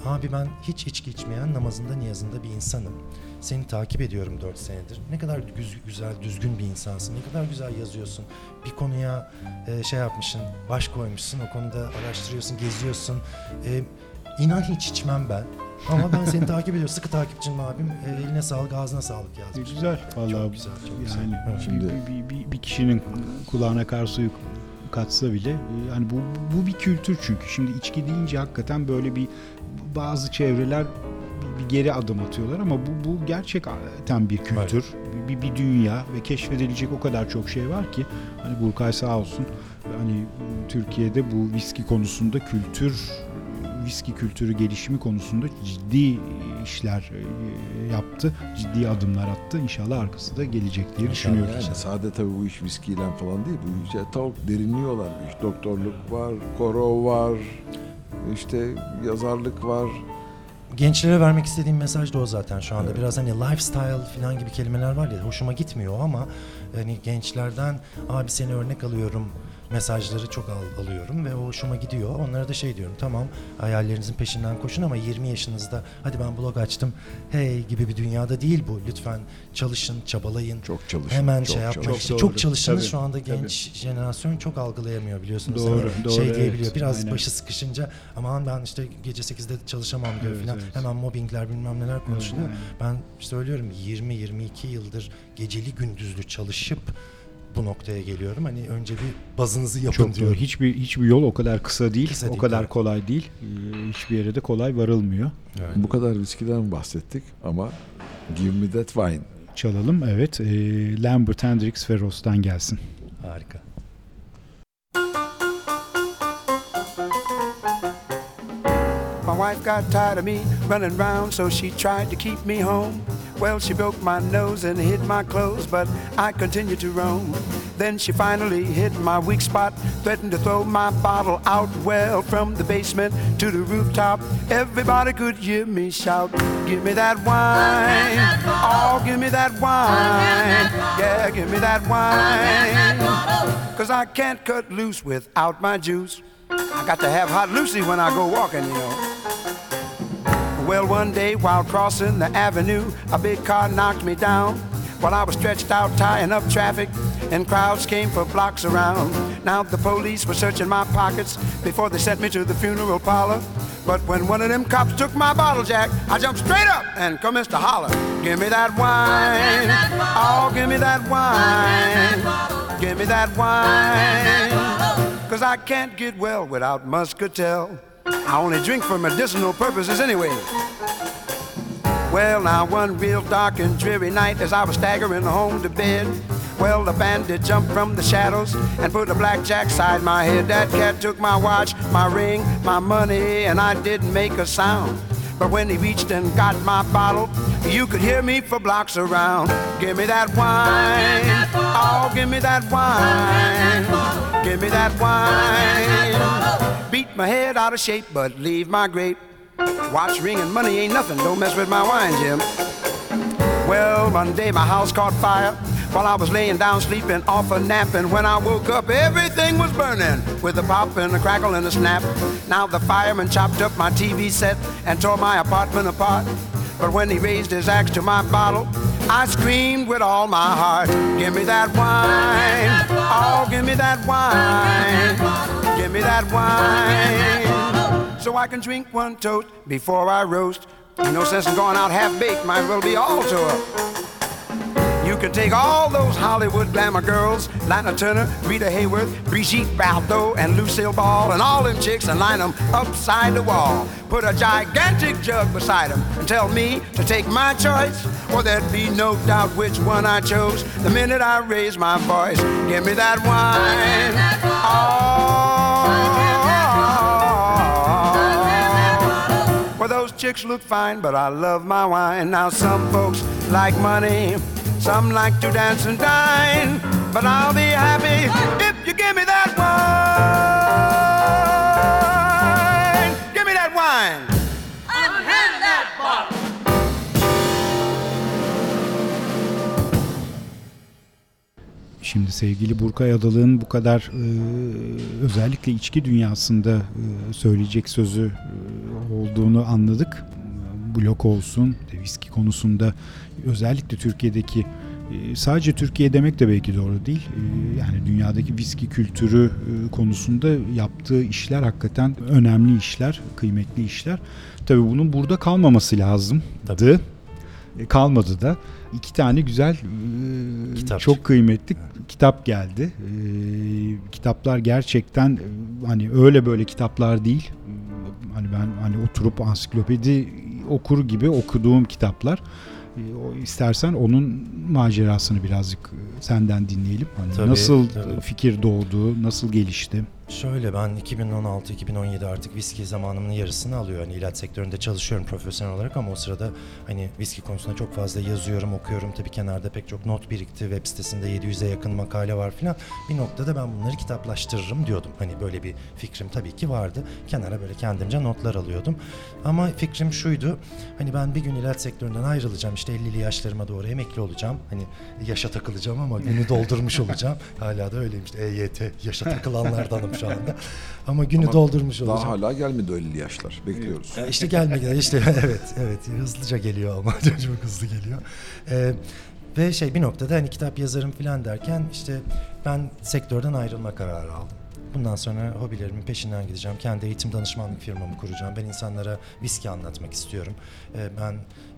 Abi ben hiç içki içmeyen namazında niyazında bir insanım. Seni takip ediyorum 4 senedir. Ne kadar güz- güzel, düzgün bir insansın. Ne kadar güzel yazıyorsun. Bir konuya e, şey yapmışsın, baş koymuşsun. O konuda araştırıyorsun, geziyorsun. E, inan hiç içmem ben. Ama ben seni takip ediyorum. Sıkı takipçim abim. E, eline sağlık, ağzına sağlık E, yazmış. Güzel. Vallahi Çok güzel, çok güzel. yani Evet. şimdi bir, bir, bir, kişinin kulağına kar suyu katsa bile e, yani bu bu bir kültür çünkü. Şimdi içki deyince hakikaten böyle bir bazı çevreler bir, bir geri adım atıyorlar ama bu bu gerçekten bir kültür, bir, bir dünya ve keşfedilecek o kadar çok şey var ki hani Burkay sağ olsun hani Türkiye'de bu viski konusunda kültür viski kültürü gelişimi konusunda ciddi işler e, yaptı. Ciddi adımlar attı. İnşallah arkası da gelecek diye İnşallah. düşünüyoruz. Yani sade tabii bu iş viskiyle falan değil. Bu işe tavuk derinliyorlar. İş doktorluk var, koro var, işte yazarlık var. Gençlere vermek istediğim mesaj da o zaten şu anda. Evet. Biraz hani lifestyle falan gibi kelimeler var ya hoşuma gitmiyor ama hani gençlerden abi seni örnek alıyorum mesajları çok al- alıyorum ve o hoşuma gidiyor. Onlara da şey diyorum tamam hayallerinizin peşinden koşun ama 20 yaşınızda hadi ben blog açtım hey gibi bir dünyada değil bu. Lütfen çalışın, çabalayın. Çok çalışın. Hemen çok şey yapmayın. çalışın. İşte Çok çok çalışınız Tabii, şu anda tabii. genç jenerasyon çok algılayamıyor biliyorsunuz. Doğru, Hani doğru, Şey evet. diyebiliyor. Biraz Aynen. başı sıkışınca aman ben işte gece 8'de çalışamam diyor Evet, falan. evet. Hemen mobbingler bilmem neler konuşuluyor. Evet, Ben söylüyorum 20-22 yıldır geceli gündüzlü çalışıp bu noktaya geliyorum. Hani önce bir bazınızı yapın Çok doğru. diyorum. Hiçbir hiçbir yol o kadar kısa değil, Kısa o değil, kadar evet. kolay değil. Ee, Hiçbir yere de kolay varılmıyor. Bu kadar viskiden bahsettik ama Give Me That Wine. Çalalım evet. Ee, Lambert Hendrix Ferros'tan gelsin. Harika. My wife got tired of me running round, so she tried to keep me home. Well, she broke my nose and hid my clothes, but I continued to roam. Then she finally hit my weak spot, threatened to throw my bottle out. Well, from the basement to the rooftop, everybody could hear me shout, Give me that wine. Oh, give me that wine. Yeah, give me that wine. Cause I can't cut loose without my juice. I got to have hot Lucy when I go walking, you know. Well, one day while crossing the avenue, a big car knocked me down. While I was stretched out tying up traffic, and crowds came for blocks around. Now the police were searching my pockets before they sent me to the funeral parlor. But when one of them cops took my bottle jack, I jumped straight up and commenced to holler. Give me that wine. Oh, give me that wine. Give me that wine. Cause I can't get well without muscatel. I only drink for medicinal purposes anyway. Well, now one real dark and dreary night as I was staggering home to bed. Well, the bandit jumped from the shadows and put a blackjack side my head. That cat took my watch, my ring, my money, and I didn't make a sound. But when he reached and got my bottle, you could hear me for blocks around. Give me that wine. Oh, give me that wine. Give me that wine. Beat my head out of shape, but leave my grape. Watch, ring, and money ain't nothing. Don't mess with my wine, Jim. Well, one day my house caught fire. While I was laying down sleeping off a nap, and when I woke up, everything was burning with a pop and a crackle and a snap. Now the fireman chopped up my TV set and tore my apartment apart. But when he raised his axe to my bottle, I screamed with all my heart, Give me that wine. Oh, give me that wine. Give me that wine. So I can drink one toast before I roast. No sense in going out half baked, might as well be all to. You can take all those Hollywood glamour girls, Lana Turner, Rita Hayworth, Brigitte Bardot, and Lucille Ball, and all them chicks and line them upside the wall. Put a gigantic jug beside them and tell me to take my choice. Or there'd be no doubt which one I chose the minute I raised my voice. Give me that wine. Oh. Well, those chicks look fine, but I love my wine. Now, some folks like money, some like to dance and dine, but I'll be happy if you give me that wine. Give me that wine. Şimdi sevgili Burkay Adalı'nın bu kadar e, özellikle içki dünyasında e, söyleyecek sözü e, olduğunu anladık. Blok olsun, viski konusunda özellikle Türkiye'deki e, sadece Türkiye demek de belki doğru değil. E, yani dünyadaki viski kültürü e, konusunda yaptığı işler hakikaten önemli işler, kıymetli işler. Tabii bunun burada kalmaması lazımdı. E, Kalmadı da. İki tane güzel, e, Kitap çok kıymetli kitap geldi. Kitaplar gerçekten hani öyle böyle kitaplar değil. Hani ben hani oturup ansiklopedi okur gibi okuduğum kitaplar. E, o istersen onun macerasını birazcık e, senden dinleyelim. Hani Tabii, nasıl tabii. fikir doğdu, nasıl gelişti? Şöyle ben 2016-2017 artık viski zamanımın yarısını alıyor. Hani ilaç sektöründe çalışıyorum profesyonel olarak ama o sırada hani viski konusunda çok fazla yazıyorum, okuyorum. Tabii kenarda pek çok not birikti. Web sitesinde 700'e yakın makale var filan. Bir noktada ben bunları kitaplaştırırım diyordum. Hani böyle bir fikrim tabii ki vardı. Kenara böyle kendimce notlar alıyordum. Ama fikrim şuydu. Hani ben bir gün ilaç sektöründen ayrılacağım. İşte 50'li yaşlarıma doğru emekli olacağım. Hani yaşa takılacağım ama günü doldurmuş olacağım. Hala da öyleymiş. EYT yaşa takılanlardanım şu anda. Ama günü Ama doldurmuş Daha olacağım. hala gelmedi o 50 yaşlar. Bekliyoruz. Ya işte gelmedi. işte evet evet hızlıca geliyor ama çok hızlı geliyor. Ee, ve şey bir noktada hani kitap yazarım falan derken işte ben sektörden ayrılma kararı aldım. Bundan sonra hobilerimin peşinden gideceğim. Kendi eğitim danışmanlık firmamı kuracağım. Ben insanlara viski anlatmak istiyorum. Ee, ben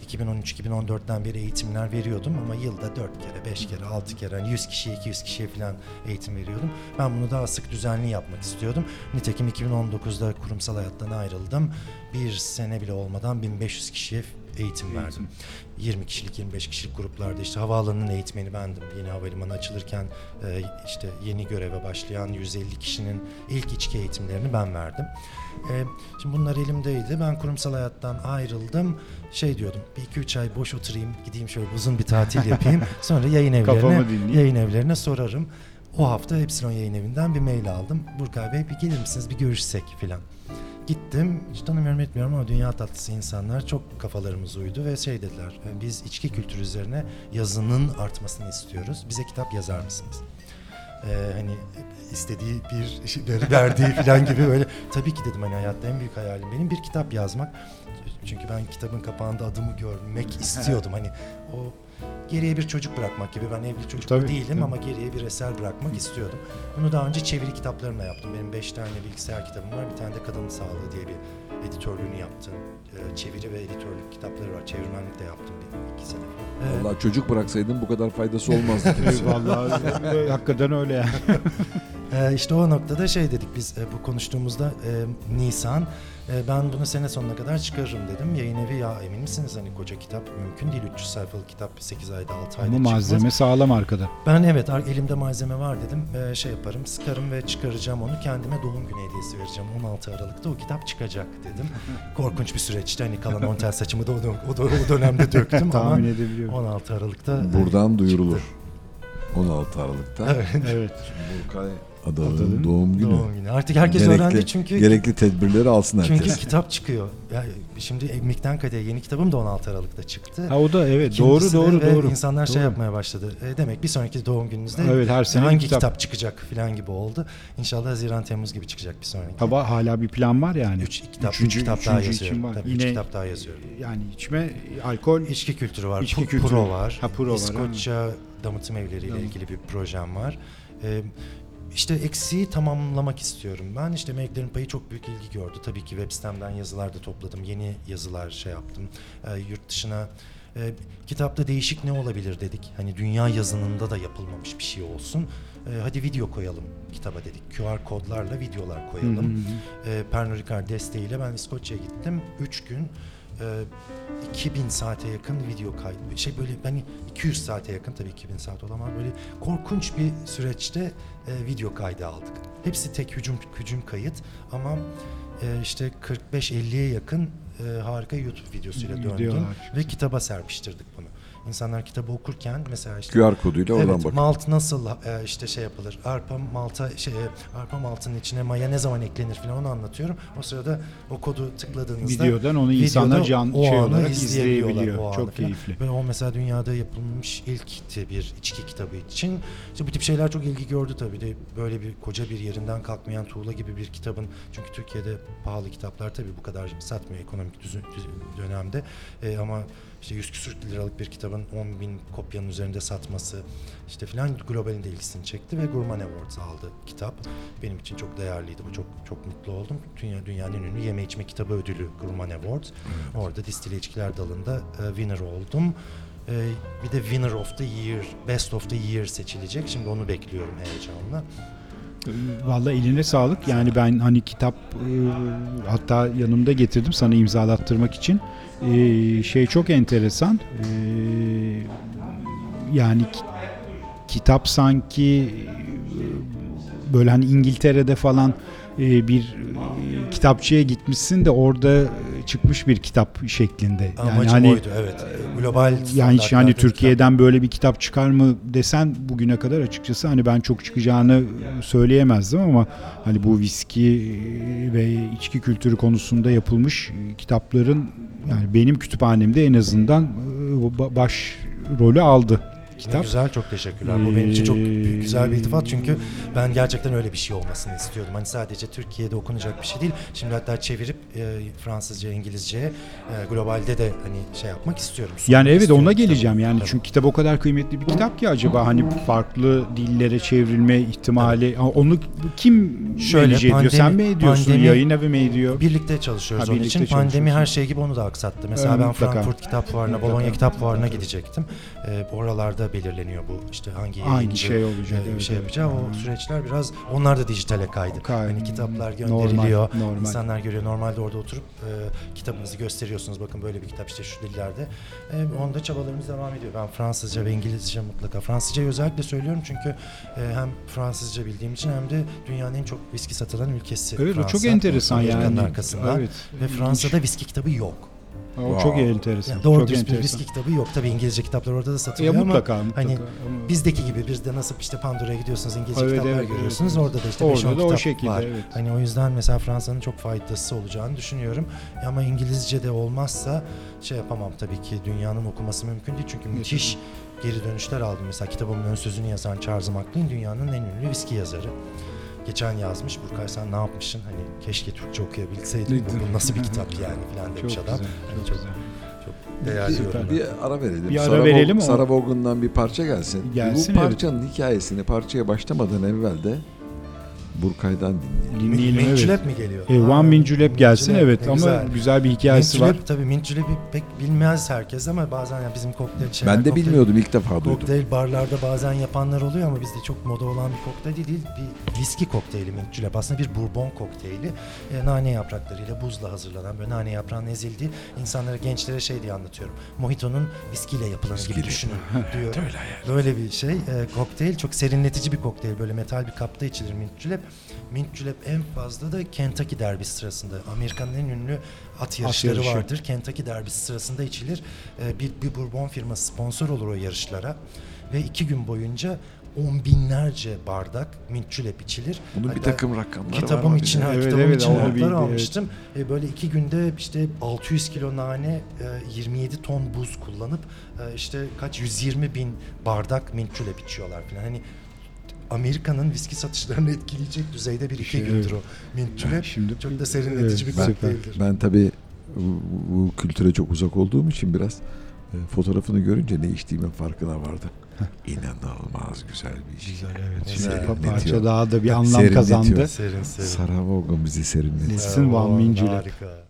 2013-2014'ten beri eğitimler veriyordum ama yılda 4 kere, 5 kere, 6 kere, hani 100 kişiye, 200 kişiye falan eğitim veriyordum. Ben bunu daha sık düzenli yapmak istiyordum. Nitekim 2019'da kurumsal hayattan ayrıldım. Bir sene bile olmadan 1500 kişiye eğitim verdim. 20 kişilik 25 kişilik gruplarda işte havaalanının eğitmeni bendim. Yeni havalimanı açılırken e, işte yeni göreve başlayan 150 kişinin ilk içki eğitimlerini ben verdim. E, şimdi bunlar elimdeydi. Ben kurumsal hayattan ayrıldım. Şey diyordum bir 2-3 ay boş oturayım gideyim şöyle uzun bir tatil yapayım. Sonra yayın evlerine, yayın evlerine sorarım. O hafta Epsilon yayın evinden bir mail aldım. Burkay Bey bir gelir misiniz bir görüşsek filan. Gittim, hiç tanımıyorum etmiyorum ama dünya tatlısı insanlar çok kafalarımız uydu ve şey dediler, "E, biz içki kültürü üzerine yazının artmasını istiyoruz, bize kitap yazar mısınız? Ee, hani istediği bir şeyleri verdiği falan gibi böyle. Tabii ki dedim hani hayatta en büyük hayalim benim bir kitap yazmak. Çünkü ben kitabın kapağında adımı görmek istiyordum. Hani o geriye bir çocuk bırakmak gibi ben evli çocuk Tabii, değilim tabii. ama geriye bir eser bırakmak istiyordum. Bunu daha önce çeviri kitaplarımla yaptım. Benim beş tane bilgisayar kitabım var. Bir tane de Kadın Sağlığı diye bir editörlüğünü yaptım. Ee, çeviri ve editörlük kitapları var. Çevirmenlik de yaptım bir iki sene. Ee, Vallahi çocuk bıraksaydın bu kadar faydası olmazdı. Vallahi hakikaten öyle yani. Ee, işte o noktada şey dedik biz e, bu konuştuğumuzda e, Nisan e, ben bunu sene sonuna kadar çıkarırım dedim. Yayın evi ya emin misiniz hani koca kitap mümkün değil 300 sayfalık kitap 8 ayda 6 ayda Ama çıkmaz. malzeme sağlam arkada. Ben evet elimde malzeme var dedim Ee, şey yaparım sıkarım ve çıkaracağım onu kendime doğum günü hediyesi vereceğim 16 Aralık'ta o kitap çıkacak dedim. Korkunç bir süreçti hani kalan 10 tel saçımı da o, o, o dönemde döktüm ama Tahmin edebiliyorum. 16 Aralık'ta Buradan duyurulur. 16 Aralık'ta. Evet. Burkay Adalı'nın Adalı'nın doğum günü. Doğum günü. Artık herkes Gerekli- öğrendi çünkü Gerekli tedbirleri alsın herkes. çünkü kitap çıkıyor. Ya şimdi Emlik'ten Kade'ye yeni kitabım da 16 Aralık'ta çıktı. Ha o da evet İkincisi doğru doğru ve doğru. insanlar şey Doğru. yapmaya başladı. E, demek bir sonraki doğum gününüzde Evet, her sene hangi kitap. kitap. çıkacak falan gibi oldu. İnşallah Haziran Temmuz gibi çıkacak bir sonraki. Hava hala bir plan var yani. Üç kitap, üç Üçüncü- kitap daha üçüncü yazıyorum. için var. Tabii Yine üç kitap daha yazıyorum. yani içme alkol İçki kültürü var. İçki kültürü. Pro var. Ha, pro var, İskoçya damıtım evleriyle ilgili bir projem var. Ee, işte eksiği tamamlamak istiyorum. Ben işte Meleklerin Payı çok büyük ilgi gördü. Tabii ki web sitemden yazılar da topladım. Yeni yazılar şey yaptım. Ee, yurt dışına e, kitapta değişik ne olabilir dedik. Hani dünya yazınında da yapılmamış bir şey olsun. Ee, hadi video koyalım kitaba dedik. QR kodlarla videolar koyalım. E, Pernod Ricard desteğiyle ben İskoçya'ya gittim. 3 gün e, 2000 saate yakın video kaydı. Şey böyle hani 200 saate yakın tabii 2000 saat olamaz. Böyle korkunç bir süreçte e, video kaydı aldık. Hepsi tek hücum hücum kayıt ama e, işte 45-50'ye yakın e, harika YouTube videosuyla döndüm Videolar. ve kitaba serpiştirdik bunu. İnsanlar kitabı okurken mesela işte QR koduyla oradan evet, bak. malt nasıl e, işte şey yapılır? Arpa malta şey e, arpa maltının içine maya ne zaman eklenir falan onu anlatıyorum. O sırada o kodu tıkladığınızda videodan onu insanlar can o şey olarak izleyebiliyor. o Çok keyifli. Ve o mesela dünyada yapılmış ilk bir içki kitabı için. İşte bu tip şeyler çok ilgi gördü tabii de böyle bir koca bir yerinden kalkmayan tuğla gibi bir kitabın çünkü Türkiye'de pahalı kitaplar tabii bu kadar satmıyor ekonomik düzü- düzü- dönemde. E, ama işte 100 küsür liralık bir kitabın 10 bin kopyanın üzerinde satması işte filan globalin de ilgisini çekti ve Gurman Awards aldı kitap. Benim için çok değerliydi bu. Çok çok mutlu oldum. Dünya dünyanın en ünlü yeme içme kitabı ödülü Gurman Awards. Orada distile içkiler dalında e, winner oldum. E, bir de winner of the year, best of the year seçilecek. Şimdi onu bekliyorum heyecanla. Vallahi eline sağlık. Yani ben hani kitap e, hatta yanımda getirdim sana imzalattırmak için. E, şey çok enteresan. E, yani ki- kitap sanki e, böyle hani İngiltere'de falan e, bir e, kitapçıya gitmişsin de orada çıkmış bir kitap şeklinde. Yani Amacım hani oydu evet. E, Global yani hiç standartlarda Türkiye'den böyle bir kitap çıkar mı desen bugüne kadar açıkçası hani ben çok çıkacağını söyleyemezdim ama hani bu viski ve içki kültürü konusunda yapılmış kitapların yani benim kütüphanemde en azından e, ba- baş rolü aldı kitap. güzel çok teşekkürler. Bu benim için çok büyük, güzel bir Ee, iltifat çünkü ben gerçekten öyle bir şey olmasını istiyordum. Hani sadece Türkiye'de okunacak bir şey değil. Şimdi hatta çevirip e, Fransızca, İngilizce, e, globalde de hani şey yapmak istiyorum. Yani evet istiyorum ona geleceğim yani Tabii. çünkü kitap o kadar kıymetli bir kitap ki acaba hani farklı dillere çevrilme ihtimali Ama onu kim Şöyle, ediyor sen mi ediyorsun pandemi- yayın evi mi ediyor? Birlikte çalışıyoruz Ha, onun birlikte için. Pandemi her şey gibi onu da aksattı. Mesela Evet, ben mutlaka. Frankfurt Kitap Fuarı'na. Bologna Kitap Fuarı'na gidecektim. E, oralarda belirleniyor bu işte hangi Hangi şey olacak, e, evet, şey evet. yapacağı. O süreçler biraz onlar da dijitale kaydı. Kay- Hani kitaplar Normal, gönderiliyor. normal. İnsanlar görüyor. Normalde orada oturup e, kitabınızı gösteriyorsunuz. Bakın böyle bir kitap işte şu dillerde. E, onda çabalarımız devam ediyor. Ben Fransızca ve İngilizce mutlaka. Fransızcayı özellikle söylüyorum çünkü e, hem Fransızca bildiğim için hem de dünyanın en çok viski satılan ülkesi. Evet o Fransa. çok enteresan Amerika'nın yani. arkasından. Evet. Ve Fransa'da viski kitabı yok. O Wow. çok enteresan. Yani doğru çok dürüst bir enteresan. viski kitabı yok. Tabii İngilizce kitaplar orada da Ya satılıyor ama mutlaka mutlaka. hani Ama- bizdeki gibi bizde nasıl işte Pandora'ya gidiyorsunuz İngilizce Evet, kitaplar evet, görüyorsunuz. evet. Orada da işte Orada 5-10 da o kitap şekilde, var. evet. Hani o yüzden mesela Fransa'nın çok faydası olacağını düşünüyorum. Ama İngilizce de olmazsa şey yapamam tabii ki dünyanın okuması mümkün değil. Çünkü müthiş geri dönüşler aldım. Mesela kitabımın ön sözünü yazan Charles MacLean dünyanın en ünlü viski yazarı. Geçen yazmış Burkay sen ne yapmışsın hani keşke Türkçe okuyabilseydim bu, bu nasıl bir kitap yani falan demiş Çok adam. güzel, Hani çok çok, güzel. çok değerli yorumlar. Bir ara verelim. Bir ara Sarah verelim Vaughan'dan bir parça gelsin. Gelsin, Bu evet. parçanın hikayesini parçaya başlamadan evvel de Burkay'dan dinleyelim. Dinleyelim. Julep mi geliyor? E, One Mint Julep gelsin Julep, evet ama güzel. güzel, bir hikayesi Mint var. Tabii Mint Julep'i pek bilmez herkes ama bazen yani bizim kokteyl şeyler, Ben de kokteyl- bilmiyordum ilk defa duydum. Kokteyl barlarda bazen yapanlar oluyor ama bizde çok moda olan bir kokteyl değil, bir viski kokteyli Mint Julep. Aslında bir bourbon kokteyli. E, nane yapraklarıyla buzla hazırlanan böyle nane yaprağının ezildiği insanlara gençlere şey diye anlatıyorum. Mojito'nun viskiyle yapılanı gibi Viskiyle. düşünün diyorum. Böyle bir şey. E, kokteyl çok serinletici bir kokteyl. Böyle metal bir kapta içilir Mint Julep. Mint Julep en fazla da Kentucky derbisi sırasında. Amerika'nın en ünlü at yarışları yarışı. vardır. Kentucky derbisi sırasında içilir. E, bir, bir bourbon firması sponsor olur o yarışlara. Ve iki gün boyunca on binlerce bardak mint julep içilir. Bunun bir Hatta takım rakamları var. Kitabım ama için, Evet, kitabım evet, için onu notlar bir- evet. almıştım. E, böyle iki günde işte 600 kilo nane, e, 27 ton buz kullanıp e, işte kaç 120 bin bardak mint julep içiyorlar falan. Hani Amerika'nın viski satışlarını etkileyecek düzeyde bir iki Şey, gündür evet. o mint julep. Şimdi Çok da serinletici bir Evet, kokteyldir. Ben tabii bu, bu kültüre çok uzak olduğum için biraz e, fotoğrafını görünce ne içtiğimin farkına vardım. İnanılmaz güzel bir iş. Güzel evet. Güzel. Şimdi parça daha da bir anlam Serinletiyor. kazandı. Serin serin. Sarah Vaughan bizi serinletiyor. Listen One Mint Julep. Harika.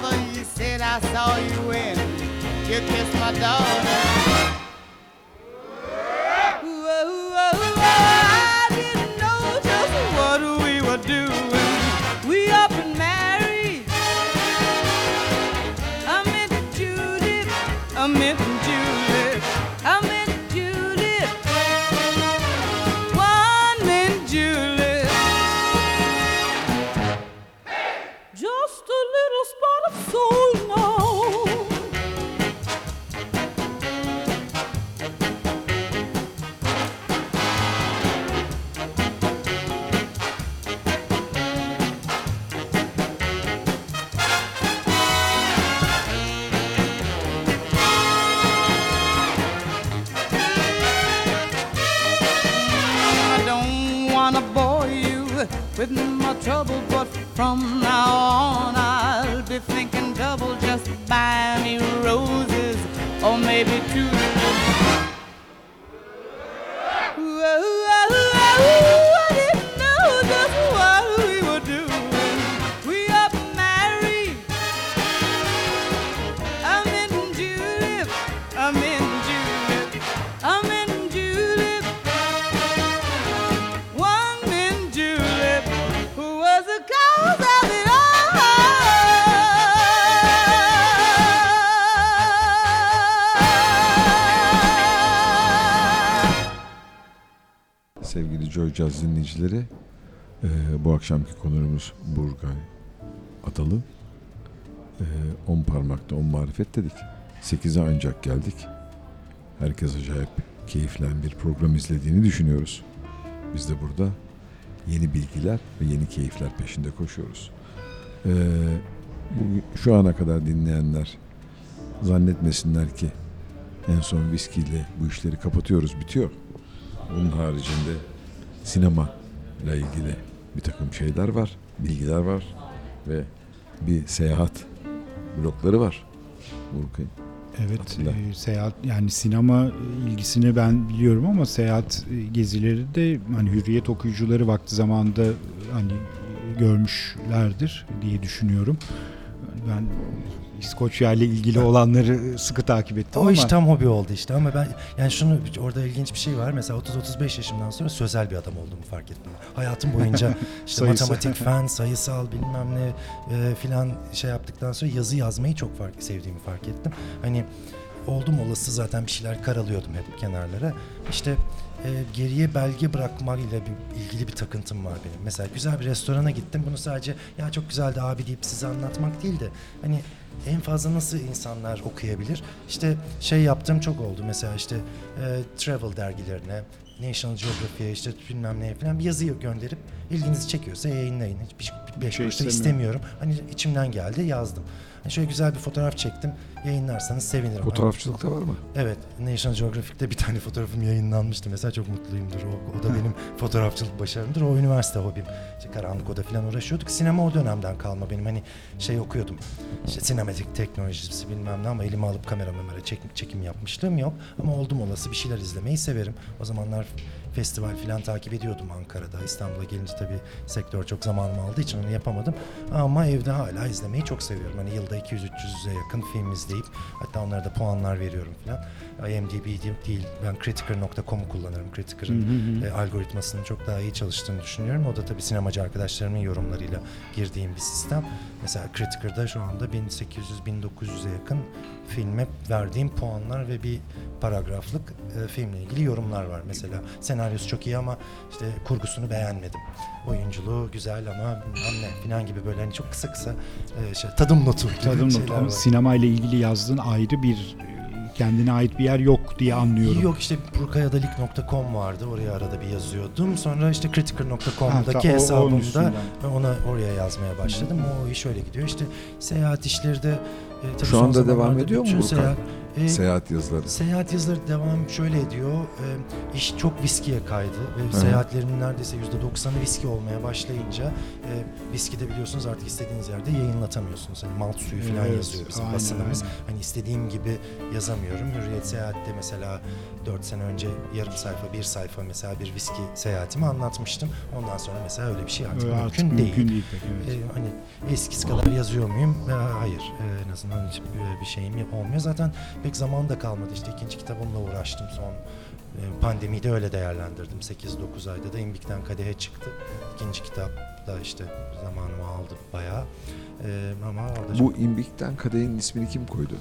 Father, he said, I saw you when you kissed my daughter. Sevgili Joy Jazz dinleyicileri, e, bu akşamki konuğumuz Burgay Adalı. E, on parmakta on marifet dedik. 8'e ancak geldik. Herkes acayip keyiflen bir program izlediğini düşünüyoruz. Biz de burada yeni bilgiler ve yeni keyifler peşinde koşuyoruz. E, bu, şu ana kadar dinleyenler zannetmesinler ki en son viskiyle bu işleri kapatıyoruz, bitiyor. Bunun haricinde sinema ile ilgili bir takım şeyler var, bilgiler var ve bir seyahat blokları var. Burkay. Evet, Atilla. e, seyahat yani sinema ilgisini ben biliyorum ama seyahat e, gezileri de hani Hürriyet okuyucuları vakti zamanında e, hani e, görmüşlerdir diye düşünüyorum. Ben İskoçya ile ilgili olanları sıkı takip ettim O ama iş tam hobi oldu işte ama ben yani şunu orada ilginç bir şey var. Mesela 30-35 yaşımdan sonra sözel bir adam olduğumu fark ettim. Hayatım boyunca işte matematik, fen, sayısal bilmem ne e, filan şey yaptıktan sonra yazı yazmayı çok fark sevdiğimi fark ettim. Hani oldum olası zaten bir şeyler karalıyordum hep kenarlara. İşte e, geriye belge bırakmayla bir, ilgili bir takıntım var benim. Mesela güzel bir restorana gittim. Bunu sadece ya çok güzeldi abi deyip size anlatmak değil de hani en fazla nasıl insanlar okuyabilir? İşte şey yaptığım çok oldu. Mesela işte e, travel dergilerine, National Geographic'e işte bilmem neye falan bir yazı gönderip ilginizi çekiyorsa yayınlayın. Hiçbir beş şey kuruş da istemiyorum. Hani içimden geldi yazdım. Hani şöyle güzel bir fotoğraf çektim. Yayınlarsanız sevinirim. Fotoğrafçılıkta var mı? Evet, National Geographic'te bir tane fotoğrafım yayınlanmıştı. Mesela çok mutluyumdur. O, o da benim fotoğrafçılık başarımdır. O üniversite hobim. İşte karanlık oda falan uğraşıyorduk. Sinema o dönemden kalma benim. Hani şey okuyordum. İşte sinematik teknolojisi bilmem ne ama elime alıp kamera memara çekim, çekim yapmışlığım yok. Ama oldum olası bir şeyler izlemeyi severim. O zamanlar festival falan takip ediyordum Ankara'da. İstanbul'a gelince tabii sektör çok zamanımı aldığı için onu yapamadım. Ama evde hala izlemeyi çok seviyorum. Hani yılda 200-300'e yakın film izleyip hatta onlara da puanlar veriyorum falan. IMDb değil, ben Criticker.com'u kullanırım. Criticker'ın e, algoritmasının çok daha iyi çalıştığını düşünüyorum. O da tabii sinemacı arkadaşlarımın yorumlarıyla girdiğim bir sistem. Mesela Criticker'da şu anda 1800-1900'e yakın filme verdiğim puanlar ve bir paragraflık e, filmle ilgili yorumlar var. Mesela senaryosu çok iyi ama işte kurgusunu beğenmedim. Oyunculuğu güzel ama bilmem ne falan gibi böyle hani çok kısa kısa e, şey, tadım notu Tadım notu sinema ile ilgili yazdığın ayrı bir kendine ait bir yer yok diye anlıyorum. Yok işte burkayadalik.com vardı. Oraya arada bir yazıyordum. Sonra işte onun hesabımda ona oraya yazmaya başladım. O iş öyle gidiyor. İşte seyahat işleri de e, tabii Şu anda devam ediyor mu Burkay? Seyahat, e, Seyahat yazıları. Seyahat yazıları devam şöyle ediyor. E, iş çok viskiye kaydı ve hı. seyahatlerimin neredeyse %90'ı viski olmaya başlayınca e, viski de biliyorsunuz artık istediğiniz yerde yayınlatamıyorsunuz. Hani malt suyu falan Evet, yazıyor bizim aynen, basınımız. aynen. Hani istediğim gibi yazamıyorum. Hürriyet Seyahat'te mesela 4 sene önce yarım sayfa, bir sayfa mesela bir viski seyahatimi anlatmıştım. Ondan sonra mesela öyle bir şey artık, Artık mümkün, değil. mümkün değil pek, evet. Ee, hani eskisi kadar yazıyor muyum? Ee, hayır. Ee, en azından böyle bir şeyim olmuyor. Zaten pek zaman da kalmadı. İşte ikinci kitabımla uğraştım son e, pandemiyi de öyle değerlendirdim. 8-9 ayda da İmbik'ten Kadehe çıktı. İkinci kitap da işte zamanımı aldı bayağı. Ee, ama Bu İmbik'ten Kadehin ismini kim koydu?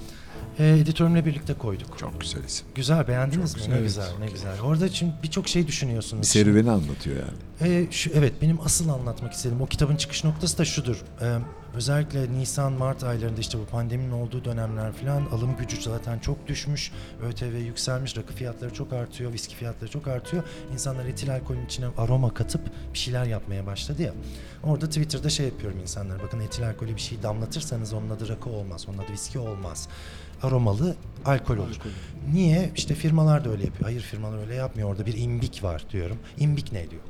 E, editörümle birlikte koyduk. Çok güzel isim. Güzel beğendiniz Çok mi? güzel, Ne güzel, ne güzel. Orada çünkü birçok şey düşünüyorsunuz. Bir serüveni anlatıyor yani. Ee, şu, evet benim asıl anlatmak istediğim o kitabın çıkış noktası da şudur. Ee, özellikle Nisan Mart aylarında işte bu pandeminin olduğu dönemler falan alım gücü zaten çok düşmüş. ÖTV yükselmiş, rakı fiyatları çok artıyor, viski fiyatları çok artıyor. İnsanlar etil alkolün içine aroma katıp bir şeyler yapmaya başladı ya. Orada Twitter'da şey yapıyorum insanlara. Bakın etil alkolü bir şey damlatırsanız onun adı rakı olmaz, onun adı viski olmaz. Aromalı alkol olur. Niye? İşte firmalar da öyle yapıyor. Hayır firmalar öyle yapmıyor. Orada bir imbik var diyorum. İmbik ne diyor?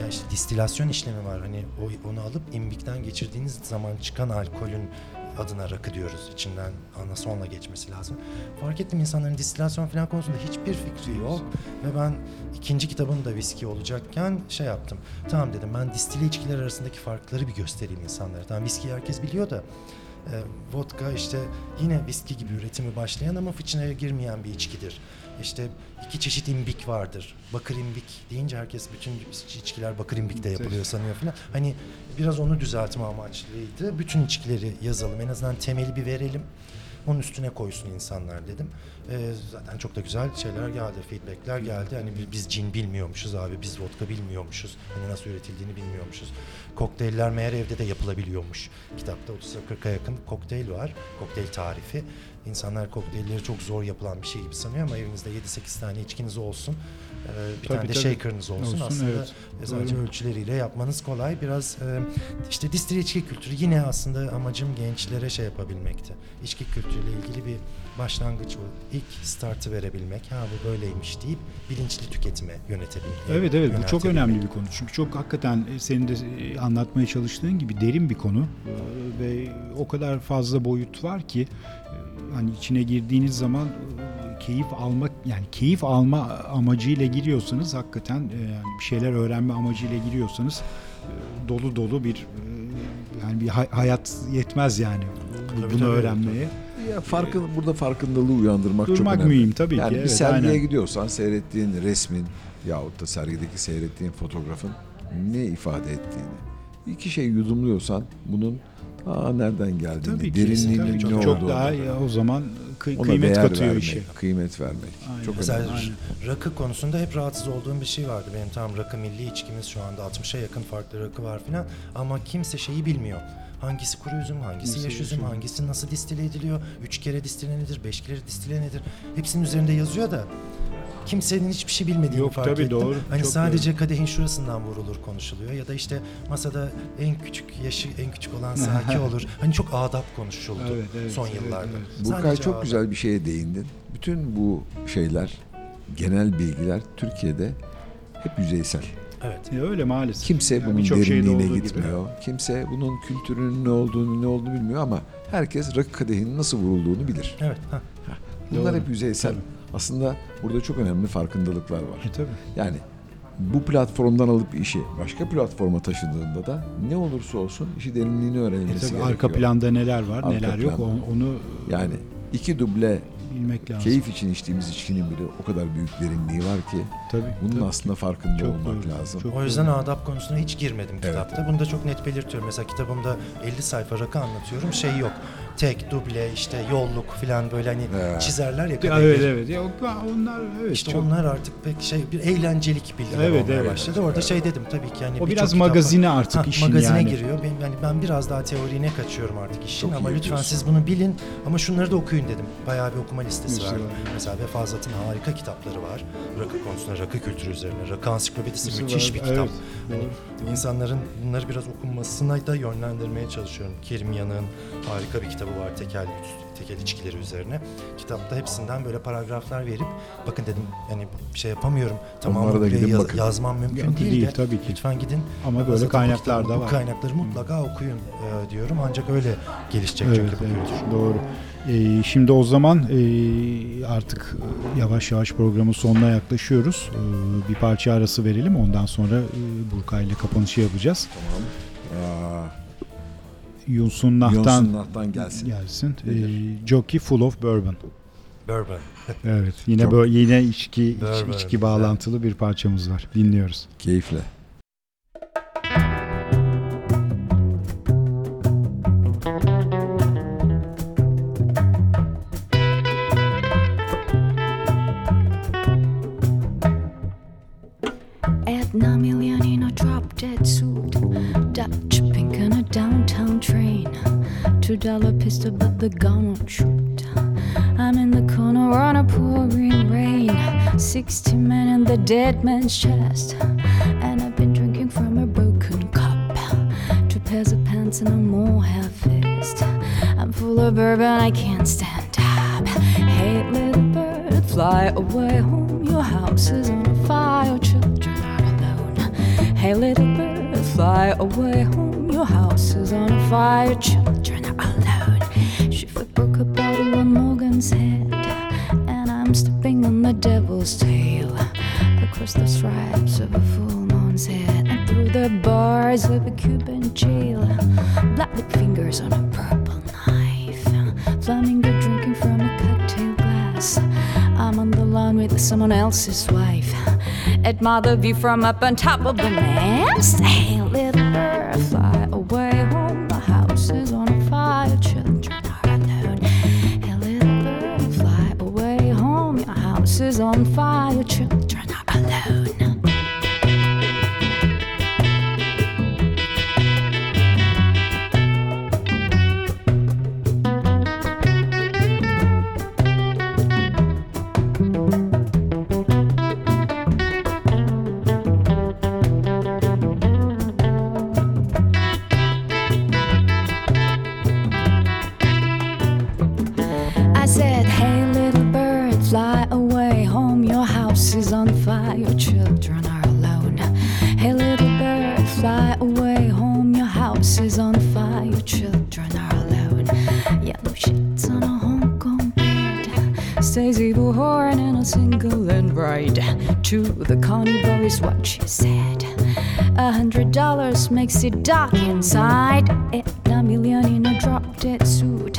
Ya işte distilasyon işlemi var. Hani onu alıp imbikten geçirdiğiniz zaman çıkan alkolün adına rakı diyoruz. İçinden anasonla geçmesi lazım. Fark ettim insanların distilasyon falan konusunda hiçbir fikri yok. Ve ben ikinci kitabım da viski olacakken şey yaptım. Tamam dedim ben distile içkiler arasındaki farkları bir göstereyim insanlara. Tamam viskiyi herkes biliyor da e, vodka işte yine viski gibi üretimi başlayan ama fıçınaya girmeyen bir içkidir. İşte iki çeşit imbik vardır. Bakır imbik deyince herkes bütün içkiler bakır imbikte yapılıyor sanıyor falan. Hani biraz onu düzeltme amaçlıydı. Bütün içkileri yazalım. En azından temeli bir verelim. Onun üstüne koysun insanlar dedim. Ee, zaten çok da güzel şeyler geldi, feedbackler geldi. Hani biz- biz cin bilmiyormuşuz abi, biz vodka bilmiyormuşuz. Hani nasıl üretildiğini bilmiyormuşuz. Kokteyller meğer evde de yapılabiliyormuş. Kitapta 30-40'a yakın kokteyl var, kokteyl tarifi. İnsanlar kokteylleri çok zor yapılan bir şey gibi sanıyor ama evinizde 7-8 tane içkiniz olsun. Ee, bir Tabii, tane de tabii. shaker'ınız olsun. Olsun, Aslında evet. e, sadece Doğru. ölçüleriyle yapmanız kolay. Biraz e, işte distile içki kültürü yine aslında amacım gençlere şey yapabilmekti. İçki kültürüyle ilgili bir başlangıç o. İlk startı verebilmek. Ha bu böyleymiş deyip bilinçli tüketime yönetebilmek. Evet evet bu çok önemli bir konu. Çünkü çok hakikaten e, senin de e, anlatmaya çalıştığın gibi derin bir konu ve o kadar fazla boyut var ki hani içine girdiğiniz zaman e, keyif almak yani keyif alma amacıyla giriyorsanız hakikaten e, yani bir şeyler öğrenme amacıyla giriyorsanız e, dolu dolu bir yani bir hay- hayat yetmez yani Tabii, bunu tabii, öğrenmeye. Ya farkın burada farkındalığı uyandırmak çok Durmak önemli. mühim tabii yani ki. bir evet, sergiye aynen. gidiyorsan seyrettiğin resmin yahut da sergideki seyrettiğin fotoğrafın ne ifade ettiğini. İki şey yudumluyorsan bunun aa nereden geldiğini, Tabii ki. derinliğinin Tabii, ne çok, çok olduğunu, daha ya, o zaman kıy- ona kıymet değer katıyor vermek, işe. kıymet vermek. Aynen. Çok Mesela önemli. Aynen. rakı konusunda hep rahatsız olduğum bir şey vardı. Benim tam rakı milli içkimiz şu anda 60'a yakın farklı rakı var filan. Ama kimse şeyi bilmiyor. Hangisi kuru üzüm, hangisi Hangisi yaş üzüm, üzüm. hangisi nasıl distile ediliyor, üç kere distile nedir, beş kere distile nedir? Hepsinin üzerinde yazıyor da kimsenin hiçbir şey bilmediğini Yok, fark tabii, ettim. doğru. Hani Çok sadece kadehin şurasından vurulur konuşuluyor ya da işte masada en küçük yaşı en küçük olan Saki olur. Hani çok adap konuşuldu Evet, evet, son evet, yıllarda. evet. Burkay Sadece çok adap. güzel bir şeye değindin. Bütün bu şeyler, genel bilgiler Türkiye'de hep yüzeysel. Evet. E, öyle maalesef. Kimse Yani bunun derinliğine olduğu gibi. gitmiyor. Kimse bunun kültürünün ne olduğunu, ne olduğunu bilmiyor ama herkes rakı kadehinin nasıl vurulduğunu bilir. Evet. ha. Bunlar Doğru. hep yüzeysel. Tabii. Aslında burada çok önemli farkındalıklar var. E, tabii. Yani bu platformdan alıp işi başka platforma taşıdığında da ne olursa olsun işi derinliğini E, öğrenilmesi tabii gerekiyor. arka planda neler var, Arka neler yok planda. onu, Yani iki duble bilmek lazım. keyif için içtiğimiz içkinin bile o kadar büyük derinliği var ki Tabii. bunun tabii. aslında farkında Çok olmak doğru, lazım. çok O yüzden adap konusuna hiç girmedim Evet. kitapta. Bunu da çok net belirtiyorum. Mesela kitabımda 50 sayfa rakı anlatıyorum. Şey yok. Tek, duble, işte yolluk falan böyle hani He. çizerler ya. Ya, evet evet. Ya, onlar evet İşte çok onlar artık pek şey bir eğlencelik bilgiler Evet, olmaya evet. başladı. Orada şey dedim tabii ki yani o birçok biraz kitap var. magazine artık Ha, işin magazine yani. giriyor. Ben, yani ben biraz daha teoriğine kaçıyorum artık işin Çok ama lütfen yapıyorsun. siz bunu bilin ama şunları da okuyun dedim. Bayağı bir okuma listesi Liste var. var. Mesela Vefazat'ın harika kitapları var. Rakı konusunda, rakı kültürü üzerine. Rakı ansiklopedisi Liste müthiş var, bir kitap. evet, Hani doğru. insanların bunları biraz okunmasına da yönlendirmeye çalışıyorum. Kerim Yanık'ın harika bir kitabı var tekel tekel içkileri üzerine. Kitapta hepsinden böyle paragraflar verip bakın dedim yani bir şey yapamıyorum. Tamamını da gidin yaz- bakın. yazmam mümkün Yok, değil, değil, de tabii ki. lütfen gidin. Ama böyle kaynaklar kitabı, da Bu var. kaynakları mutlaka okuyun e, diyorum. Ancak öyle gelişecek Evet, çünkü bu evet, kültür. doğru. Ee, şimdi o zaman e, artık e, yavaş yavaş programın sonuna yaklaşıyoruz. Ee, bir parça arası verelim. Ondan sonra e, Burkay ile kapanışı yapacağız. Aa, Yunsun Nah'tan Yonsun Nah'tan gelsin. gelsin. Ee, Jockey Full of Bourbon. Bourbon. Evet. Yine Çok- böyle yine içki iç- Bourbon, içki güzel. bağlantılı bir parçamız var. Dinliyoruz. Keyifle. Dollar pistol, but the gun won't shoot. I'm in the corner on a pouring rain. Sixty men in the dead man's chest. And I've been drinking from a broken cup. Two pairs of pants and a more half fist. I'm full of bourbon, I can't stand up. Hey, little bird, fly away home. Your house is on fire, children are alone. Hey, little bird, fly away home. Your house is on fire, children Shiver broke a Morgan's head, and I'm stepping on the devil's tail across the stripes of a full moon's head and through the bars of a Cuban jail. Bloody fingers on a purple knife, flamingo drinking from a cocktail glass. I'm on the lawn with someone else's wife. Admire the view from up on top of the mast. On fire, To the carnival is what she said. A hundred dollars makes it dark inside. A million in a drop dead suit.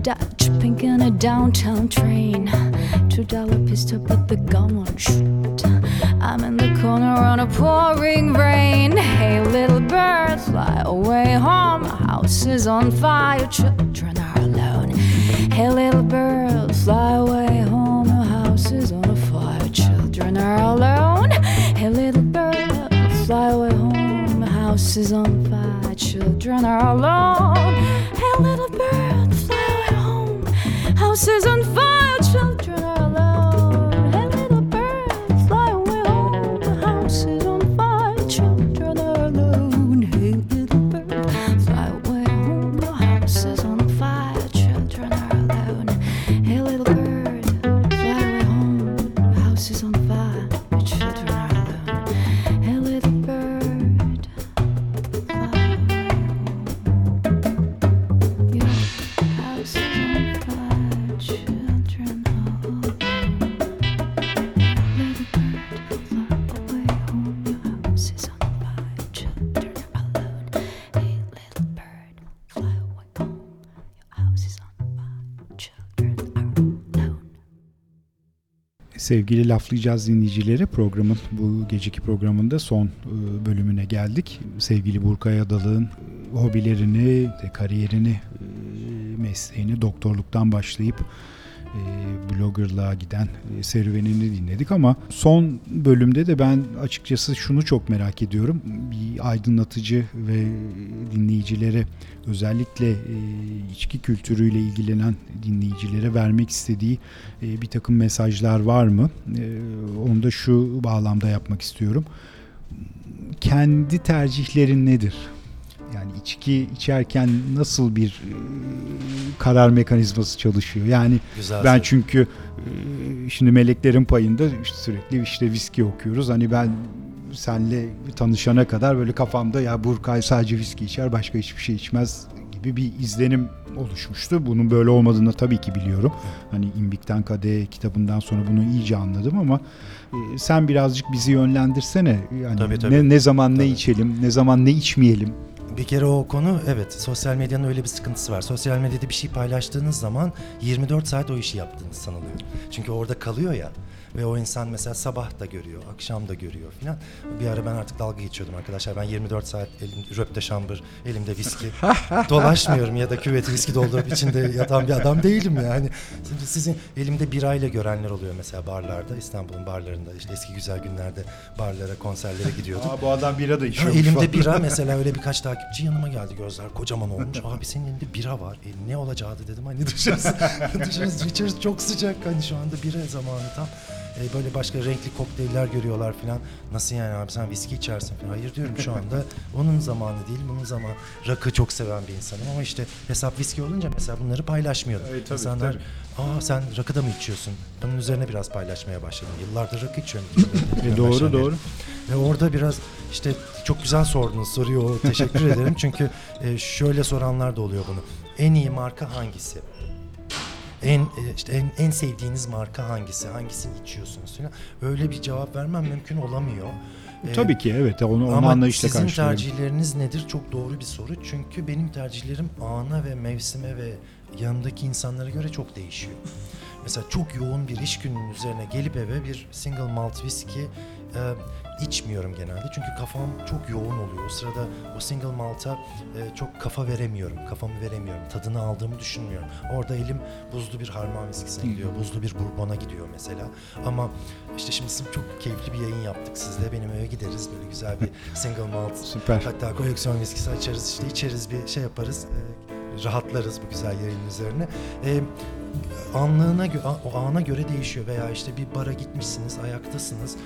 Dutch pink in a downtown train. Two dollar pistol, but the gun won't shoot. I'm in the corner on a pouring rain. Hey, little bird, fly away home. House is on fire, children are alone. Hey, little bird, fly away are alone. Hey, little bird, fly away home. House is on fire, children are alone. Hey, little bird, fly away home. House is on fire, Sevgili laflayacağız dinleyicileri programın bu geceki programında son e, bölümüne geldik. Sevgili Burkay Adalı'nın e, hobilerini, kariyerini, e, mesleğini doktorluktan başlayıp bloggerlığa giden e, serüvenini dinledik ama son bölümde de ben açıkçası şunu çok merak ediyorum. Bir aydınlatıcı ve dinleyicilere özellikle e, içki kültürüyle ilgilenen dinleyicilere vermek istediği e, bir takım mesajlar var mı? E, onu da şu bağlamda yapmak istiyorum. Kendi tercihlerin nedir? Yani içki içerken nasıl bir e, karar mekanizması çalışıyor? Yani Güzel ben çünkü e, şimdi meleklerin payında sürekli işte viski okuyoruz. Hani ben senle tanışana kadar böyle kafamda ya Burkay sadece viski içer başka hiçbir şey içmez gibi bir izlenim oluşmuştu. Bunun böyle olmadığını tabii ki biliyorum. Hani İmbik'ten Kadehe kitabından sonra bunu iyice anladım ama e, sen birazcık bizi yönlendirsene. Yani Tabii, tabii. ne ne zaman ne Tabii. içelim, ne zaman ne içmeyelim. Bir kere o konu evet sosyal medyanın öyle bir sıkıntısı var. Sosyal medyada bir şey paylaştığınız zaman 24 saat o işi yaptığınız sanılıyor. Çünkü orada kalıyor ya ve o insan mesela sabah da görüyor, akşam da görüyor filan. Bir ara ben artık dalga geçiyordum arkadaşlar. Ben 24 saat elim röpte şambır, elimde viski dolaşmıyorum ya da küveti viski doldurup içinde yatan bir adam değilim yani. Şimdi sizin elimde birayla görenler oluyor mesela barlarda, İstanbul'un barlarında işte eski güzel günlerde barlara, konserlere gidiyorduk. bu adam bira da Ha, elimde bira mesela öyle birkaç takipçi yanıma geldi gözler kocaman olmuş. Abi senin elinde bira var. E, ne olacağı dedim hani dışarısı, dışarısı, içerisi çok sıcak hani şu anda bira zamanı tam. E, böyle başka renkli kokteyller görüyorlar falan. Nasıl yani abi sen viski içersin falan. Hayır diyorum şu anda onun zamanı değil bunun zamanı. Rakı çok seven bir insanım ama işte hesap viski olunca mesela bunları paylaşmıyordum. Evet, tabii, İnsanlar tabii. aa sen rakı da mı içiyorsun? Bunun üzerine biraz paylaşmaya başladım. Yıllardır rakı içiyorum. E, doğru doğru. Ve orada biraz işte çok güzel sordunuz soruyu teşekkür ederim. Çünkü e, şöyle soranlar da oluyor bunu. En iyi marka hangisi? En e, işte en, en sevdiğiniz marka hangisi? Hangisini içiyorsunuz falan. Öyle bir cevap vermem mümkün olamıyor. E, Tabii ki evet onu, onu ama anlayışla sizin karşılıyorum. tercihleriniz nedir? Çok doğru bir soru. Çünkü benim tercihlerim ana ve mevsime ve yanındaki insanlara göre çok değişiyor. Mesela çok yoğun bir iş gününün üzerine gelip eve bir single malt viski e, içmiyorum genelde. Çünkü kafam çok yoğun oluyor. O sırada o single malt'a e, çok kafa veremiyorum. Kafamı veremiyorum. Tadını aldığımı düşünmüyorum. Orada elim buzlu bir harman viskisine gidiyor. Buzlu bir bourbona gidiyor mesela. Ama işte şimdi çok keyifli bir yayın yaptık sizle. Benim eve gideriz. Böyle güzel bir single malt Süper. Hatta koleksiyon viskisi açarız işte içeriz bir şey yaparız. e, rahatlarız bu güzel yayının üzerine. E, anlığına o ana göre değişiyor veya işte bir bara gitmişsiniz, ayaktasınız.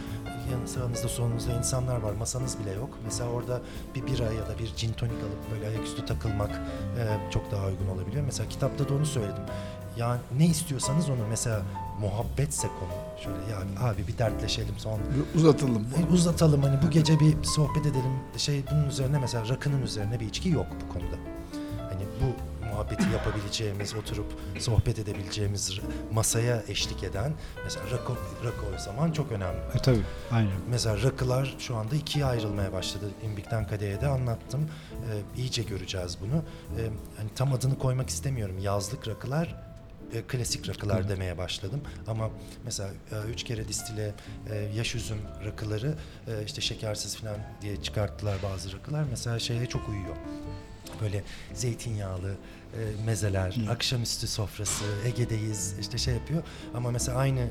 Yanı sağınızda solunuzda insanlar var. Masanız bile yok. Mesela orada bir bira ya da bir gin tonik alıp böyle ayaküstü takılmak e, çok daha uygun olabiliyor. Mesela kitapta da onu söyledim. Yani ne istiyorsanız onu mesela muhabbetse konu şöyle ya abi bir dertleşelim son Uzatalım. e, uzatalım hani bu gece bir sohbet edelim şey bunun üzerine mesela rakının üzerine bir içki yok bu konuda. Hani bu muhabbeti yapabileceğimiz, oturup sohbet edebileceğimiz masaya eşlik eden mesela rakı, rakı o zaman çok önemli. E, tabii aynen. Mesela rakılar şu anda ikiye ayrılmaya başladı. İmbik'ten Kadehe'ye de anlattım. Ee, iyice göreceğiz bunu. Ee, hani tam adını koymak istemiyorum. Yazlık rakılar, e, klasik rakılar demeye başladım. Ama mesela e, üç kere distile, e, yaş üzüm rakıları e, işte şekersiz falan diye çıkarttılar bazı rakılar. Mesela şeye çok uyuyor. Böyle zeytinyağlı e, mezeler, akşamüstü sofrası, Ege'deyiz işte şey yapıyor. Ama mesela aynı e,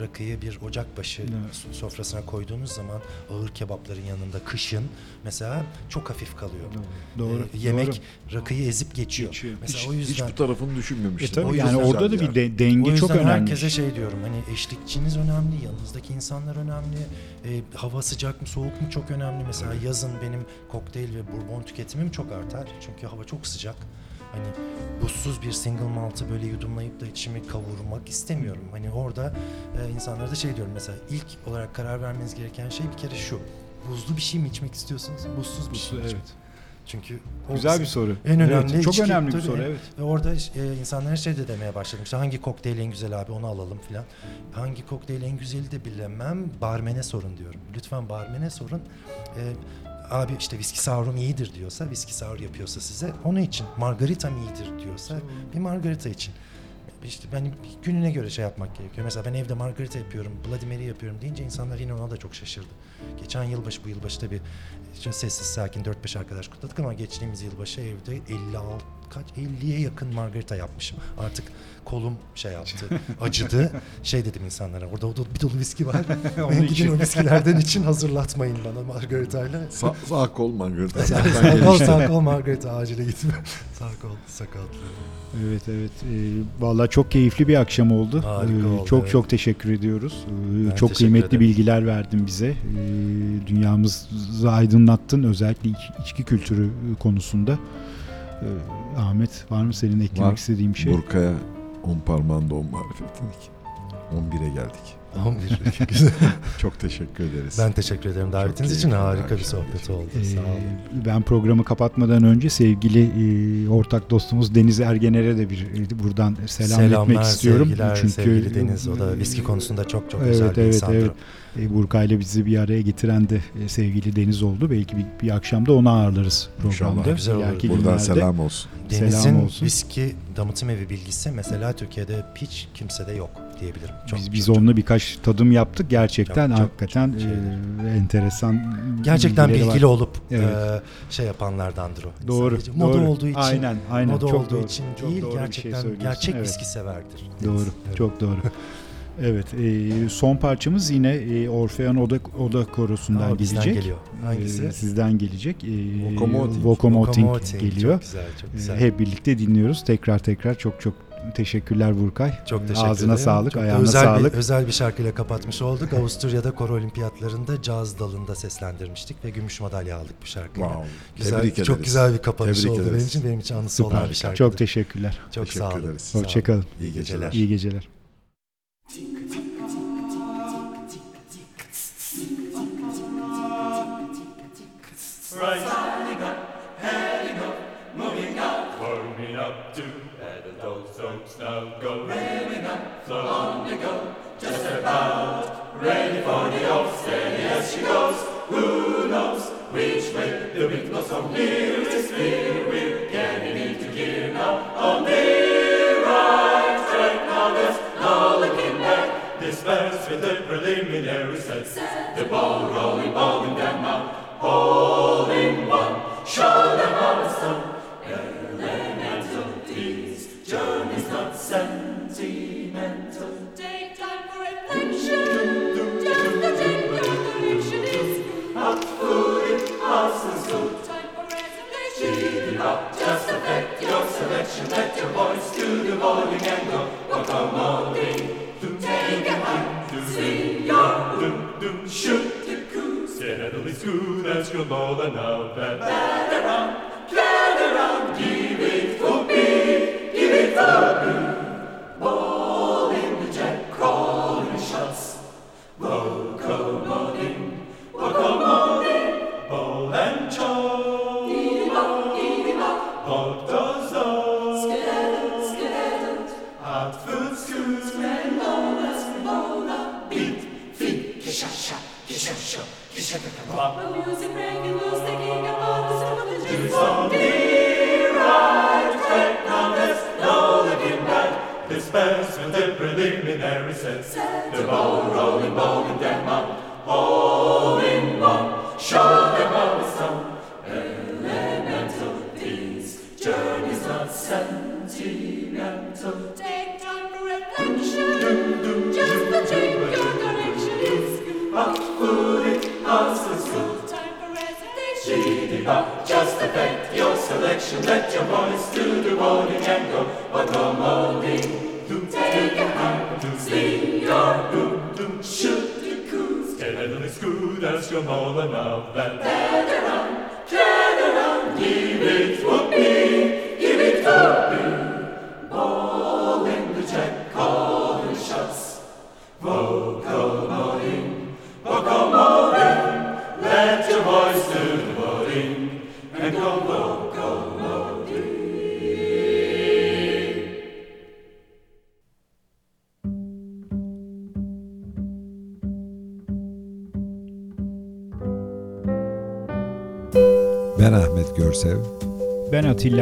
rakıyı bir ocakbaşı so- sofrasına koyduğunuz zaman ağır kebapların yanında kışın mesela çok hafif kalıyor. Doğru, E, yemek doğru. rakıyı ezip geçiyor. Geçiyor. Mesela Hiç, o yüzden hiç bu tarafını E düşünmemiştim. tabii O yani orada da bir de, denge o çok yüzden önemli. herkese şey diyorum hani eşlikçiniz önemli, yanınızdaki insanlar önemli, e, hava sıcak mı soğuk mu çok önemli. Mesela yazın benim kokteyl ve bourbon tüketimim çok artar çünkü hava çok sıcak. Hani buzsuz bir single maltı böyle yudumlayıp da içimi kavurmak istemiyorum. Hani orada e, insanlara da şey diyorum mesela ilk olarak karar vermeniz gereken şey bir kere şu. Buzlu bir şey mi içmek istiyorsunuz? Buzsuz bir şey mi evet. içmek? Çünkü o Güzel bir soru. en Evet, önemli çok içki, önemli bir tabii. soru evet. Ve orada e, insanlara şey de demeye başladım. İşte hangi kokteyl en güzel abi onu alalım filan. Hangi kokteyl en güzeli de bilemem. Barmene sorun diyorum. Lütfen barmene sorun. E, abi işte viski saurum iyidir diyorsa, viski sour yapıyorsa size onu için. Margarita mı iyidir diyorsa bir margarita için. işte ben gününe göre şey yapmak gerekiyor. Mesela ben evde Margarita yapıyorum, Bloody Mary yapıyorum deyince insanlar yine ona da çok şaşırdı. Geçen yılbaşı bu yılbaşı tabii sessiz sakin 4-5 arkadaş kutladık ama geçtiğimiz yılbaşı evde 56 kaç 50'ye yakın margarita yapmışım. Artık kolum şey yaptı, acıdı. Şey dedim insanlara orada o bir dolu viski var. Ben gidin o viskilerden için hazırlatmayın bana margaritayla. Sa sağ kol mangırda. sağ kol sağ kol margarita acile gitme. sağ kol sakatlı. Evet evet. E, vallahi çok keyifli bir akşam oldu. Harika E, oldu, çok evet. çok teşekkür ediyoruz. E, Ben çok teşekkür kıymetli ederim. bilgiler verdin bize. E, dünyamızı aydınlattın özellikle iç- içki kültürü konusunda. E, Ahmet var mı senin eklemek Var. istediğin bir şey? Burkaya 10 parmağında 10 marifetlik. 11'e geldik. 11. Güzel. Çok teşekkür ederiz. ben teşekkür ederim davetiniz için harika bir sohbet oldu. Ee, Sağ olun. ben programı kapatmadan önce sevgili e, ortak dostumuz Deniz Ergener'e de bir e, buradan selam Selamlar, etmek istiyorum. sevgiler, Çünkü sevgili Deniz. O da viski konusunda çok çok Evet, özel bir evet, insandır. evet. E, Burkay ile bizi bir araya getiren de e, sevgili Deniz oldu. Belki bir, bir akşamda onu ağırlarız programda. İnşallah. Güzel olur. Buradan günlerde. selam olsun. Selam Deniz'in olsun. viski damıtım evi bilgisi mesela Türkiye'de hiç kimsede yok diyebilirim. Çok, biz biz çok- onunla birkaç tadım yaptık. Gerçekten Çok, hakikaten çok şey. e, enteresan Gerçekten bilgileri var. bilgili olup Evet. e, şey yapanlardandır o. Doğru. Sadece moda doğru. olduğu için, Aynen, aynen. moda çok olduğu doğru. için Çok değil doğru şey gerçekten söylüyorsun. gerçek Evet. viski severdir. Doğru. Evet. Çok doğru. Evet, e, son parçamız yine e, Orfeon Oda, Oda Korosu'ndan Aa, gelecek. geliyor. Hangisi? E, sizden gelecek. E, Vokomoting. Vokomoting geliyor. Çok güzel, çok E, güzel. hep birlikte dinliyoruz. Tekrar tekrar çok çok teşekkürler Burkay. Çok E, teşekkür Ağzına ederim. sağlık, Çok ayağına özel sağlık. Bir, özel bir şarkıyla kapatmış olduk. Avusturya'da koro olimpiyatlarında caz dalında seslendirmiştik ve gümüş madalya aldık bu şarkıyla. Wow. Güzel, Tebrik çok ederiz. güzel bir kapanış Tebrik oldu ederiz. benim için. Benim için anısı olan bir Süper. şarkı. Çok teşekkürler. Çok Teşekkür sağ olun. ederiz. Sağ olun. Hoşçakalın. İyi geceler. İyi geceler. Standing up, heading up, moving out. Warming up to those folks now go. Revving up, so on they go. Just about ready for the off, steady as she goes. Who knows which way the wind blows from here? It's clear preliminary sets. The ball rolling, ball in them out. bowl and that. The ball rolling, ball in them out. All in one, show them how it's done. Elemental, these journeys not sentimental. Take time for reflection. Just to take your direction is Hot food in house is good. time for it up, just affect your selection. Let your voice do Eskimo enough that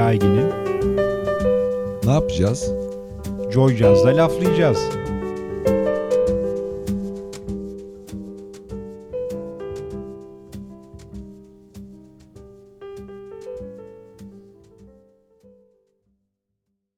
Aygin'im. Ne yapacağız? Joy Jazz'da laflayacağız.